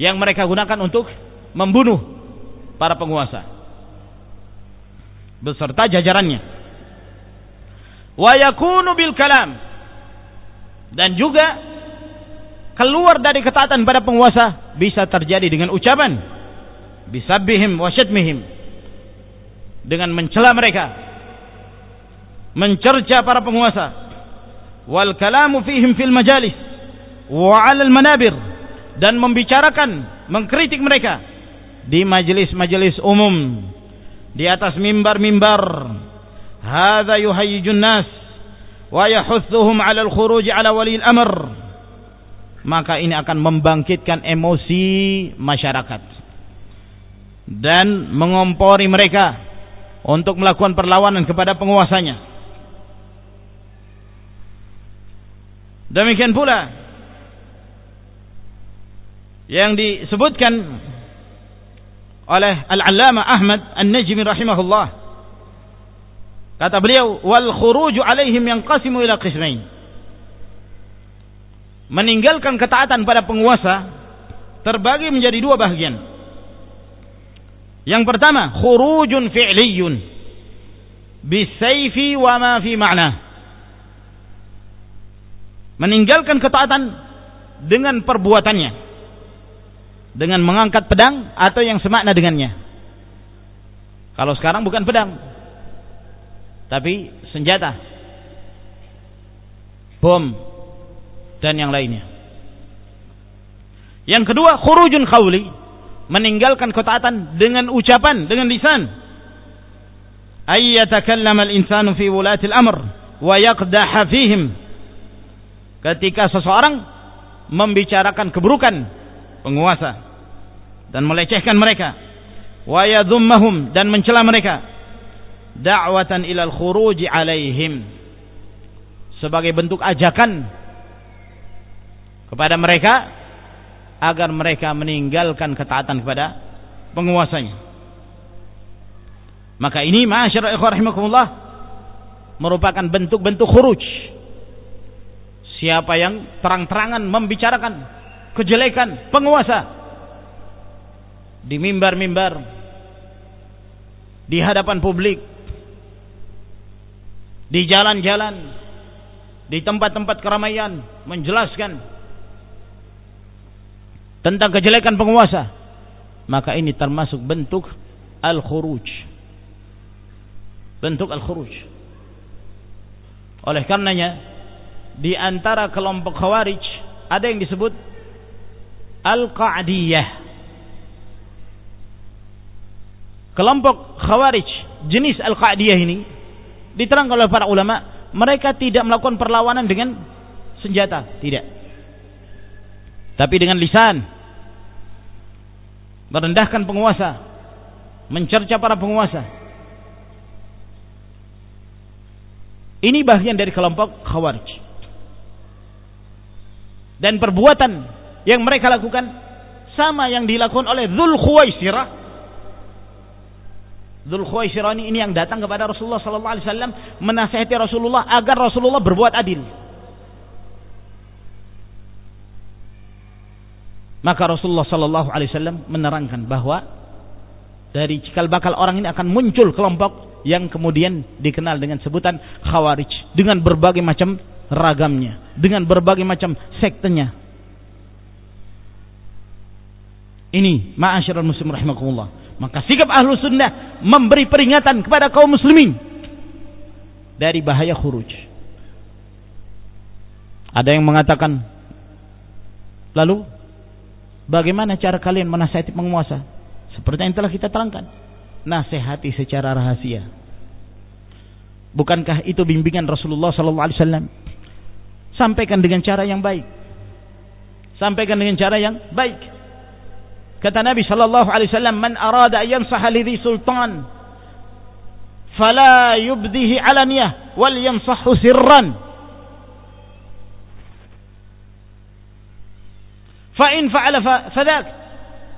yang mereka gunakan untuk membunuh para penguasa beserta jajarannya. Wa yakunu bil kalam dan juga keluar dari ketaatan pada penguasa bisa terjadi dengan ucapan bisabihim wa syatmihim dengan mencela mereka mencerca para penguasa. Wal kalamu fihim fil majalis wa 'alal manabir dan membicarakan mengkritik mereka di majelis-majelis umum di atas mimbar-mimbar. Hadza yuhayyijun nas wa yahuthuhum 'ala al-khuruj 'ala wali al-amr maka ini akan membangkitkan emosi masyarakat dan mengompori mereka untuk melakukan perlawanan kepada penguasanya. Demikian pula yang disebutkan oleh Al-Allamah Ahmad An-Najmi rahimahullah. Kata beliau wal khuruju alaihim yanqasimu ila qismain. Meninggalkan ketaatan pada penguasa terbagi menjadi dua bagian yang pertama khurujun fi'liyun. Bisayfi wa ma fi ma'na. Meninggalkan ketaatan dengan perbuatannya. Dengan mengangkat pedang atau yang semakna dengannya. Kalau sekarang bukan pedang tapi senjata bom dan yang lainnya. Yang kedua khurujun khawli meninggalkan ketaatan dengan ucapan dengan lisan. Ayyatakallam al-insanu fi wulati al-amr wa yaqdaha fihim. Ketika seseorang membicarakan keburukan penguasa dan melecehkan mereka wa yadhummahum dan mencela mereka da'watan ilal khuruj alaihim. Sebagai bentuk ajakan kepada mereka agar mereka meninggalkan ketaatan kepada penguasanya. Maka ini ma'asyara ikhwah rahimakumullah merupakan bentuk-bentuk khuruj. Siapa yang terang-terangan membicarakan kejelekan penguasa di mimbar-mimbar di hadapan publik di jalan-jalan di tempat-tempat keramaian menjelaskan tentang kejelekan penguasa maka ini termasuk bentuk al-khuruj. Bentuk al-khuruj. Oleh karenanya di antara kelompok khawarij ada yang disebut Al-Qa'diyah. Kelompok khawarij jenis Al-Qa'diyah ini diterangkan oleh para ulama mereka tidak melakukan perlawanan dengan senjata. Tidak tapi dengan lisan merendahkan penguasa mencerca para penguasa ini bagian dari kelompok khawarij dan perbuatan yang mereka lakukan sama yang dilakukan oleh Dzul Khuwaisirah. Dzul Khuwaisirah ini, ini yang datang kepada Rasulullah sallallahu alaihi menasihati Rasulullah agar Rasulullah berbuat adil. Maka Rasulullah sallallahu alaihi wasallam menerangkan bahwa dari cikal bakal orang ini akan muncul kelompok yang kemudian dikenal dengan sebutan Khawarij. Dengan berbagai macam ragamnya. Dengan berbagai macam sektenya. Ini ma'asyiral muslim rahimakumullah. Maka sikap ahlu sunnah memberi peringatan kepada kaum muslimin dari bahaya khuruj. Ada yang mengatakan lalu bagaimana cara kalian menasihati penguasa seperti yang telah kita terangkan nasihati secara rahasia bukankah itu bimbingan Rasulullah sallallahu alaihi wasallam Sampaikan dengan cara yang baik. Sampaikan dengan cara yang baik. Kata Nabi sallallahu alaihi wasallam, "Man arada an sultan, fala yubdihi alaniyah wal yansahu sirran." In fa'ala fadak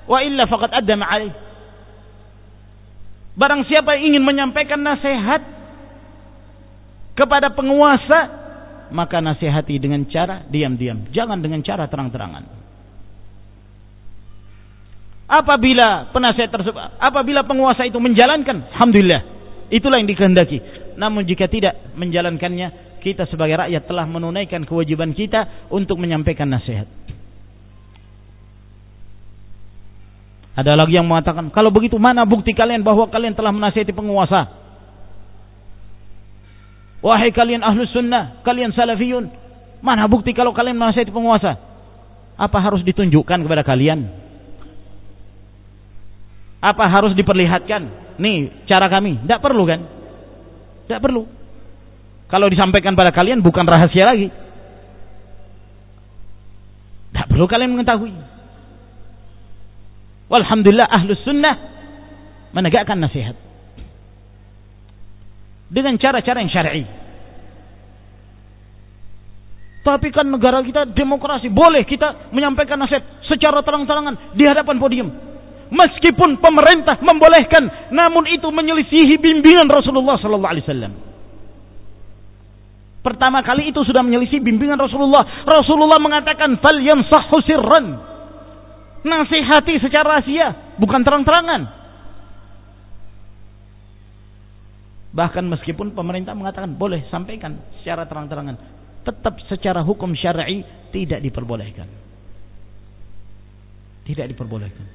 wa illa faqad adda ma'alih. Barang siapa ingin menyampaikan nasihat kepada penguasa maka nasihati dengan cara diam-diam, jangan dengan cara terang-terangan. Apabila penasihat tersebut, apabila penguasa itu menjalankan, alhamdulillah, itulah yang dikehendaki. Namun jika tidak menjalankannya, kita sebagai rakyat telah menunaikan kewajiban kita untuk menyampaikan nasihat. Ada lagi yang mengatakan, kalau begitu mana bukti kalian bahwa kalian telah menasihati penguasa? Wahai kalian ahlus sunnah, kalian salafiyun, mana bukti kalau kalian menasihati penguasa? Apa harus ditunjukkan kepada kalian? Apa harus diperlihatkan? Nih cara kami. Tidak perlu kan? Tidak perlu. Kalau disampaikan pada kalian bukan rahasia lagi. Tidak perlu kalian mengetahui. Walhamdulillah ahlus sunnah menegakkan nasihat. Dengan cara-cara yang syar'i. Tapi kan negara kita demokrasi. Boleh kita menyampaikan nasihat secara terang-terangan di hadapan podium. Meskipun pemerintah membolehkan. Namun itu menyelisihi bimbingan Rasulullah Sallallahu Alaihi Wasallam. Pertama kali itu sudah menyelisih bimbingan Rasulullah. Rasulullah mengatakan fal yansahhu sirran. Nasihati secara rahasia, bukan terang-terangan. Bahkan meskipun pemerintah mengatakan boleh sampaikan secara terang-terangan, tetap secara hukum syar'i tidak diperbolehkan. Tidak diperbolehkan.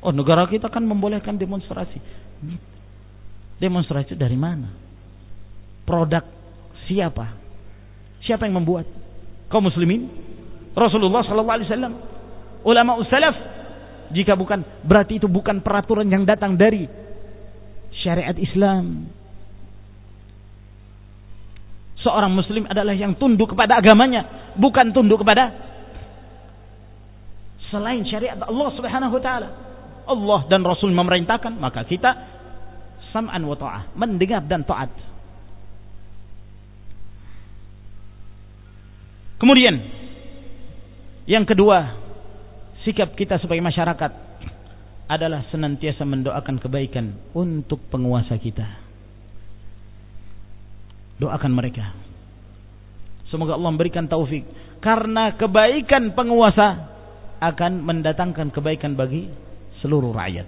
Oh, negara kita kan membolehkan demonstrasi. Demonstrasi dari mana? Produk Siapa? Siapa yang membuat? Kaum muslimin? Rasulullah sallallahu alaihi wasallam? Ulama salaf? Jika bukan berarti itu bukan peraturan yang datang dari syariat Islam. Seorang muslim adalah yang tunduk kepada agamanya, bukan tunduk kepada selain syariat Allah Subhanahu wa taala. Allah dan Rasul memerintahkan, maka kita sam'an wa ta'ah, mendengar dan taat. Kemudian yang kedua, sikap kita sebagai masyarakat adalah senantiasa mendoakan kebaikan untuk penguasa kita. Doakan mereka. Semoga Allah memberikan taufik karena kebaikan penguasa akan mendatangkan kebaikan bagi seluruh rakyat.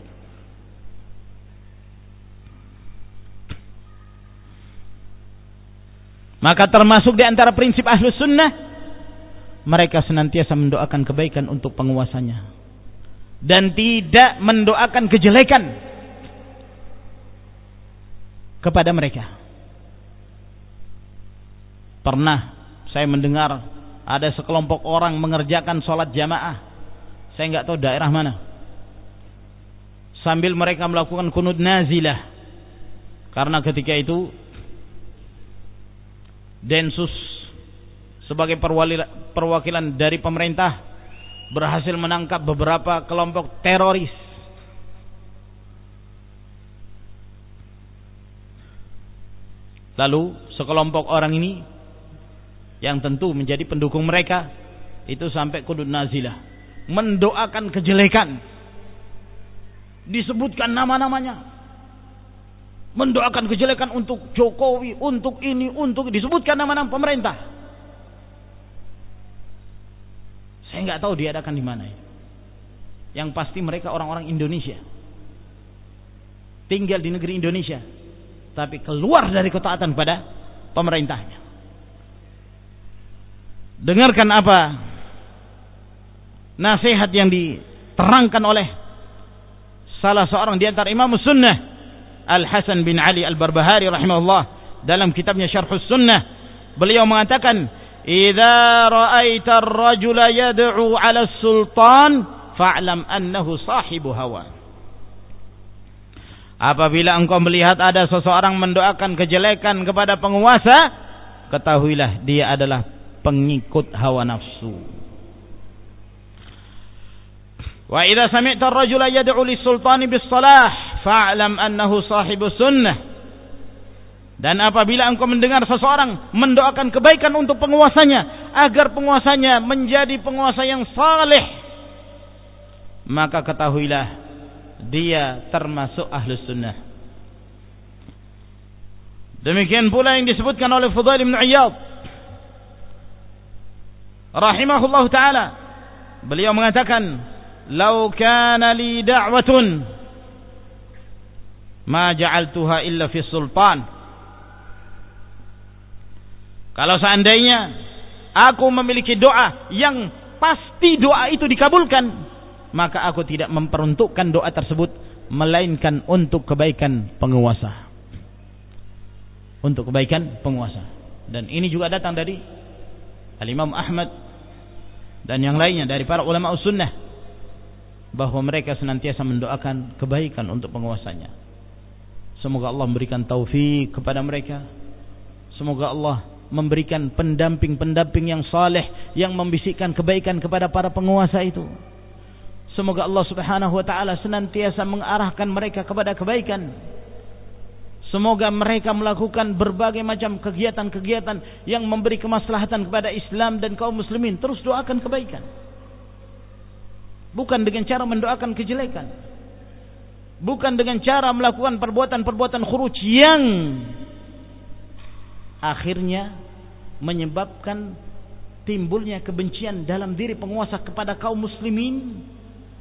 Maka termasuk di antara prinsip ahlus sunnah mereka senantiasa mendoakan kebaikan untuk penguasanya dan tidak mendoakan kejelekan kepada mereka. Pernah saya mendengar ada sekelompok orang mengerjakan sholat jamaah. Saya nggak tahu daerah mana. Sambil mereka melakukan kunud nazilah. Karena ketika itu Densus sebagai perwakilan dari pemerintah berhasil menangkap beberapa kelompok teroris. Lalu sekelompok orang ini yang tentu menjadi pendukung mereka itu sampai kudut nazilah. Mendoakan kejelekan. Disebutkan nama-namanya. Mendoakan kejelekan untuk Jokowi untuk ini untuk disebutkan nama-nama pemerintah Saya nggak tahu diadakan di mana. Yang pasti mereka orang-orang Indonesia. Tinggal di negeri Indonesia. Tapi keluar dari ketaatan pada pemerintahnya. Dengarkan apa nasihat yang diterangkan oleh salah seorang di antara imam sunnah Al Hasan bin Ali Al Barbahari rahimahullah dalam kitabnya Syarhus Sunnah beliau mengatakan إذا رأيت الرجل يدعو على السلطان فاعلم أنه صاحب هوى. Apabila engkau melihat ada seseorang mendoakan kejelekan kepada penguasa, ketahuilah dia adalah pengikut hawa nafsu. Wa idza sami'ta ar-rajula yad'u lis-sultani bis-salah fa'lam annahu sahibu sunnah. Dan apabila engkau mendengar seseorang mendoakan kebaikan untuk penguasanya agar penguasanya menjadi penguasa yang saleh, maka ketahuilah dia termasuk ahlus sunnah. Demikian pula yang disebutkan oleh Fudail bin Iyad rahimahullah taala. Beliau mengatakan, "Lau kana li da'watun ma ja'altuha illa fi sultan." Kalau seandainya aku memiliki doa yang pasti doa itu dikabulkan, maka aku tidak memperuntukkan doa tersebut melainkan untuk kebaikan penguasa. untuk kebaikan penguasa. Dan ini juga datang dari Al-Imam Ahmad dan yang lainnya dari para ulama sunnah bahwa mereka senantiasa mendoakan kebaikan untuk penguasanya. Semoga Allah memberikan taufik kepada mereka. Semoga Allah memberikan pendamping-pendamping yang saleh yang membisikkan kebaikan kepada para penguasa itu. Semoga Allah Subhanahu wa taala senantiasa mengarahkan mereka kepada kebaikan. Semoga mereka melakukan berbagai macam kegiatan-kegiatan yang memberi kemaslahatan kepada Islam dan kaum muslimin. Terus doakan kebaikan. Bukan dengan cara mendoakan kejelekan. Bukan dengan cara melakukan perbuatan-perbuatan khuruj yang akhirnya menyebabkan timbulnya kebencian dalam diri penguasa kepada kaum muslimin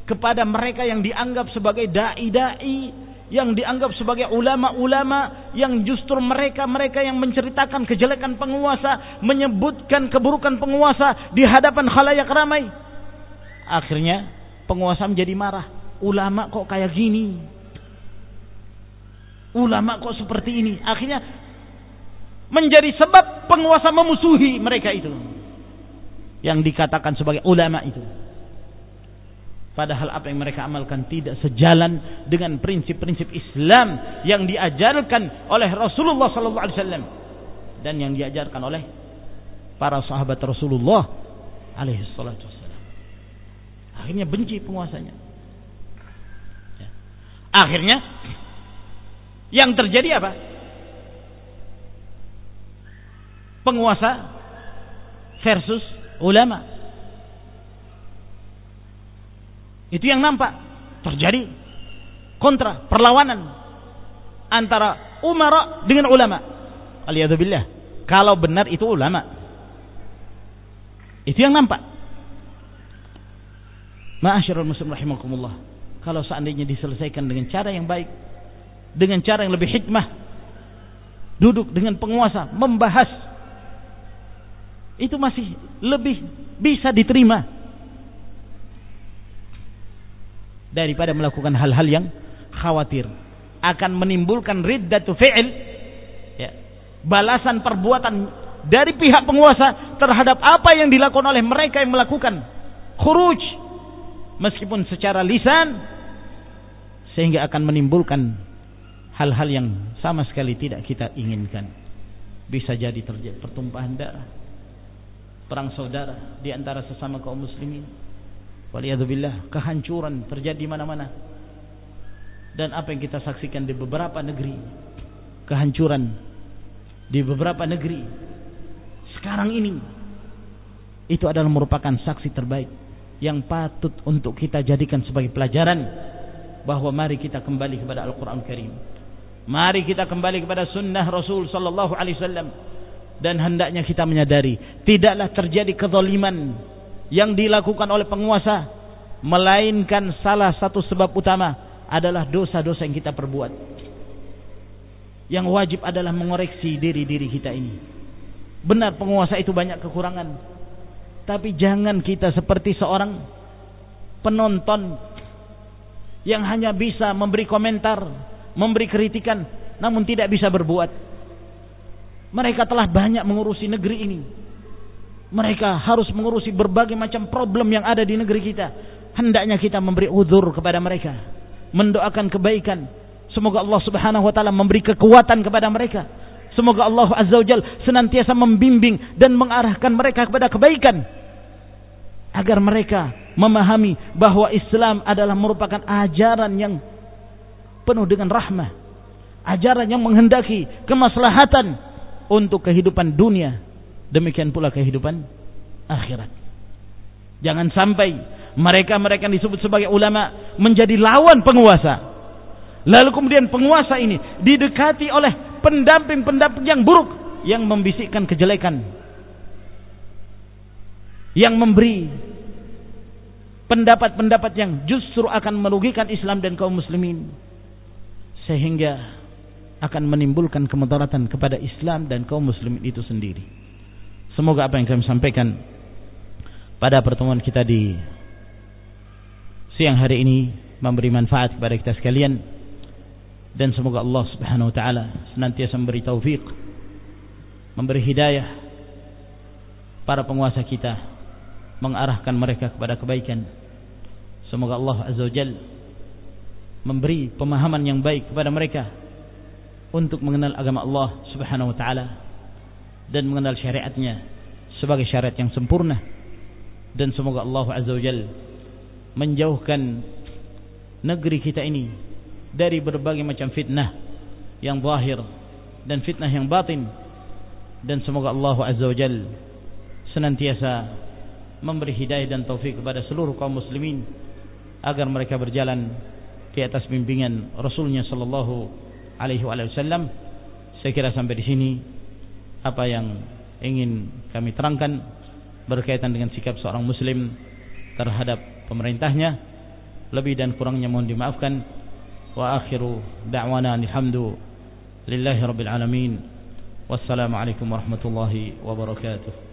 kepada mereka yang dianggap sebagai dai-dai yang dianggap sebagai ulama-ulama yang justru mereka-mereka yang menceritakan kejelekan penguasa, menyebutkan keburukan penguasa di hadapan khalayak ramai. Akhirnya penguasa menjadi marah. Ulama kok kayak gini? Ulama kok seperti ini? Akhirnya menjadi sebab penguasa memusuhi mereka itu. Yang dikatakan sebagai ulama itu. Padahal apa yang mereka amalkan tidak sejalan dengan prinsip-prinsip Islam yang diajarkan oleh Rasulullah sallallahu alaihi wasallam dan yang diajarkan oleh para sahabat Rasulullah alaihi salatu wasallam. Akhirnya benci penguasanya. Ya. Akhirnya yang terjadi apa? Penguasa versus ulama. Itu yang nampak terjadi kontra perlawanan antara umara dengan ulama. Aliyadzubillah. Kalau benar itu ulama. Itu yang nampak. Ma'asyarul muslim rahimakumullah. Kalau seandainya diselesaikan dengan cara yang baik, dengan cara yang lebih hikmah, duduk dengan penguasa, membahas, itu masih lebih bisa diterima daripada melakukan hal-hal yang khawatir. Akan menimbulkan riddatu fi'il ya, balasan perbuatan dari pihak penguasa terhadap apa yang dilakukan oleh mereka yang melakukan khuruj meskipun secara lisan sehingga akan menimbulkan hal-hal yang sama sekali tidak kita inginkan. Bisa jadi terjadi pertumpahan darah perang saudara di antara sesama kaum muslimin Waliyadzubillah, kehancuran terjadi di mana-mana. Dan apa yang kita saksikan di beberapa negeri, kehancuran di beberapa negeri sekarang ini itu adalah merupakan saksi terbaik yang patut untuk kita jadikan sebagai pelajaran bahwa mari kita kembali kepada Al-Qur'an Karim. Mari kita kembali kepada sunnah Rasul sallallahu alaihi wasallam dan hendaknya kita menyadari tidaklah terjadi kezaliman yang dilakukan oleh penguasa melainkan salah satu sebab utama adalah dosa-dosa yang kita perbuat. Yang wajib adalah mengoreksi diri-diri kita ini. Benar penguasa itu banyak kekurangan. Tapi jangan kita seperti seorang penonton yang hanya bisa memberi komentar, memberi kritikan, namun tidak bisa berbuat. Mereka telah banyak mengurusi negeri ini mereka harus mengurusi berbagai macam problem yang ada di negeri kita. Hendaknya kita memberi uzur kepada mereka. Mendoakan kebaikan. Semoga Allah subhanahu wa ta'ala memberi kekuatan kepada mereka. Semoga Allah azza wa senantiasa membimbing dan mengarahkan mereka kepada kebaikan. Agar mereka memahami bahwa Islam adalah merupakan ajaran yang penuh dengan rahmah. Ajaran yang menghendaki kemaslahatan untuk kehidupan dunia Demikian pula kehidupan akhirat. Jangan sampai mereka-mereka yang disebut sebagai ulama menjadi lawan penguasa. Lalu kemudian penguasa ini didekati oleh pendamping-pendamping yang buruk yang membisikkan kejelekan. Yang memberi pendapat-pendapat yang justru akan merugikan Islam dan kaum muslimin. Sehingga akan menimbulkan kemudaratan kepada Islam dan kaum muslimin itu sendiri. Semoga apa yang kami sampaikan pada pertemuan kita di siang hari ini memberi manfaat kepada kita sekalian. Dan semoga Allah Subhanahu wa taala senantiasa memberi taufik memberi hidayah para penguasa kita mengarahkan mereka kepada kebaikan. Semoga Allah azza wajalla memberi pemahaman yang baik kepada mereka untuk mengenal agama Allah Subhanahu wa taala dan mengenal syariatnya sebagai syariat yang sempurna. Dan semoga Allah azza wajalla menjauhkan negeri kita ini dari berbagai macam fitnah yang zahir dan fitnah yang batin. Dan semoga Allah azza wajalla senantiasa memberi hidayah dan taufik kepada seluruh kaum muslimin agar mereka berjalan di atas bimbingan Rasulnya sallallahu alaihi wasallam. Saya kira sampai di sini apa yang ingin kami terangkan berkaitan dengan sikap seorang muslim terhadap pemerintahnya. Lebih dan kurangnya mohon dimaafkan. Wa akhiru da'wana alhamdu lillahi rabbil alamin. Wassalamualaikum warahmatullahi wabarakatuh.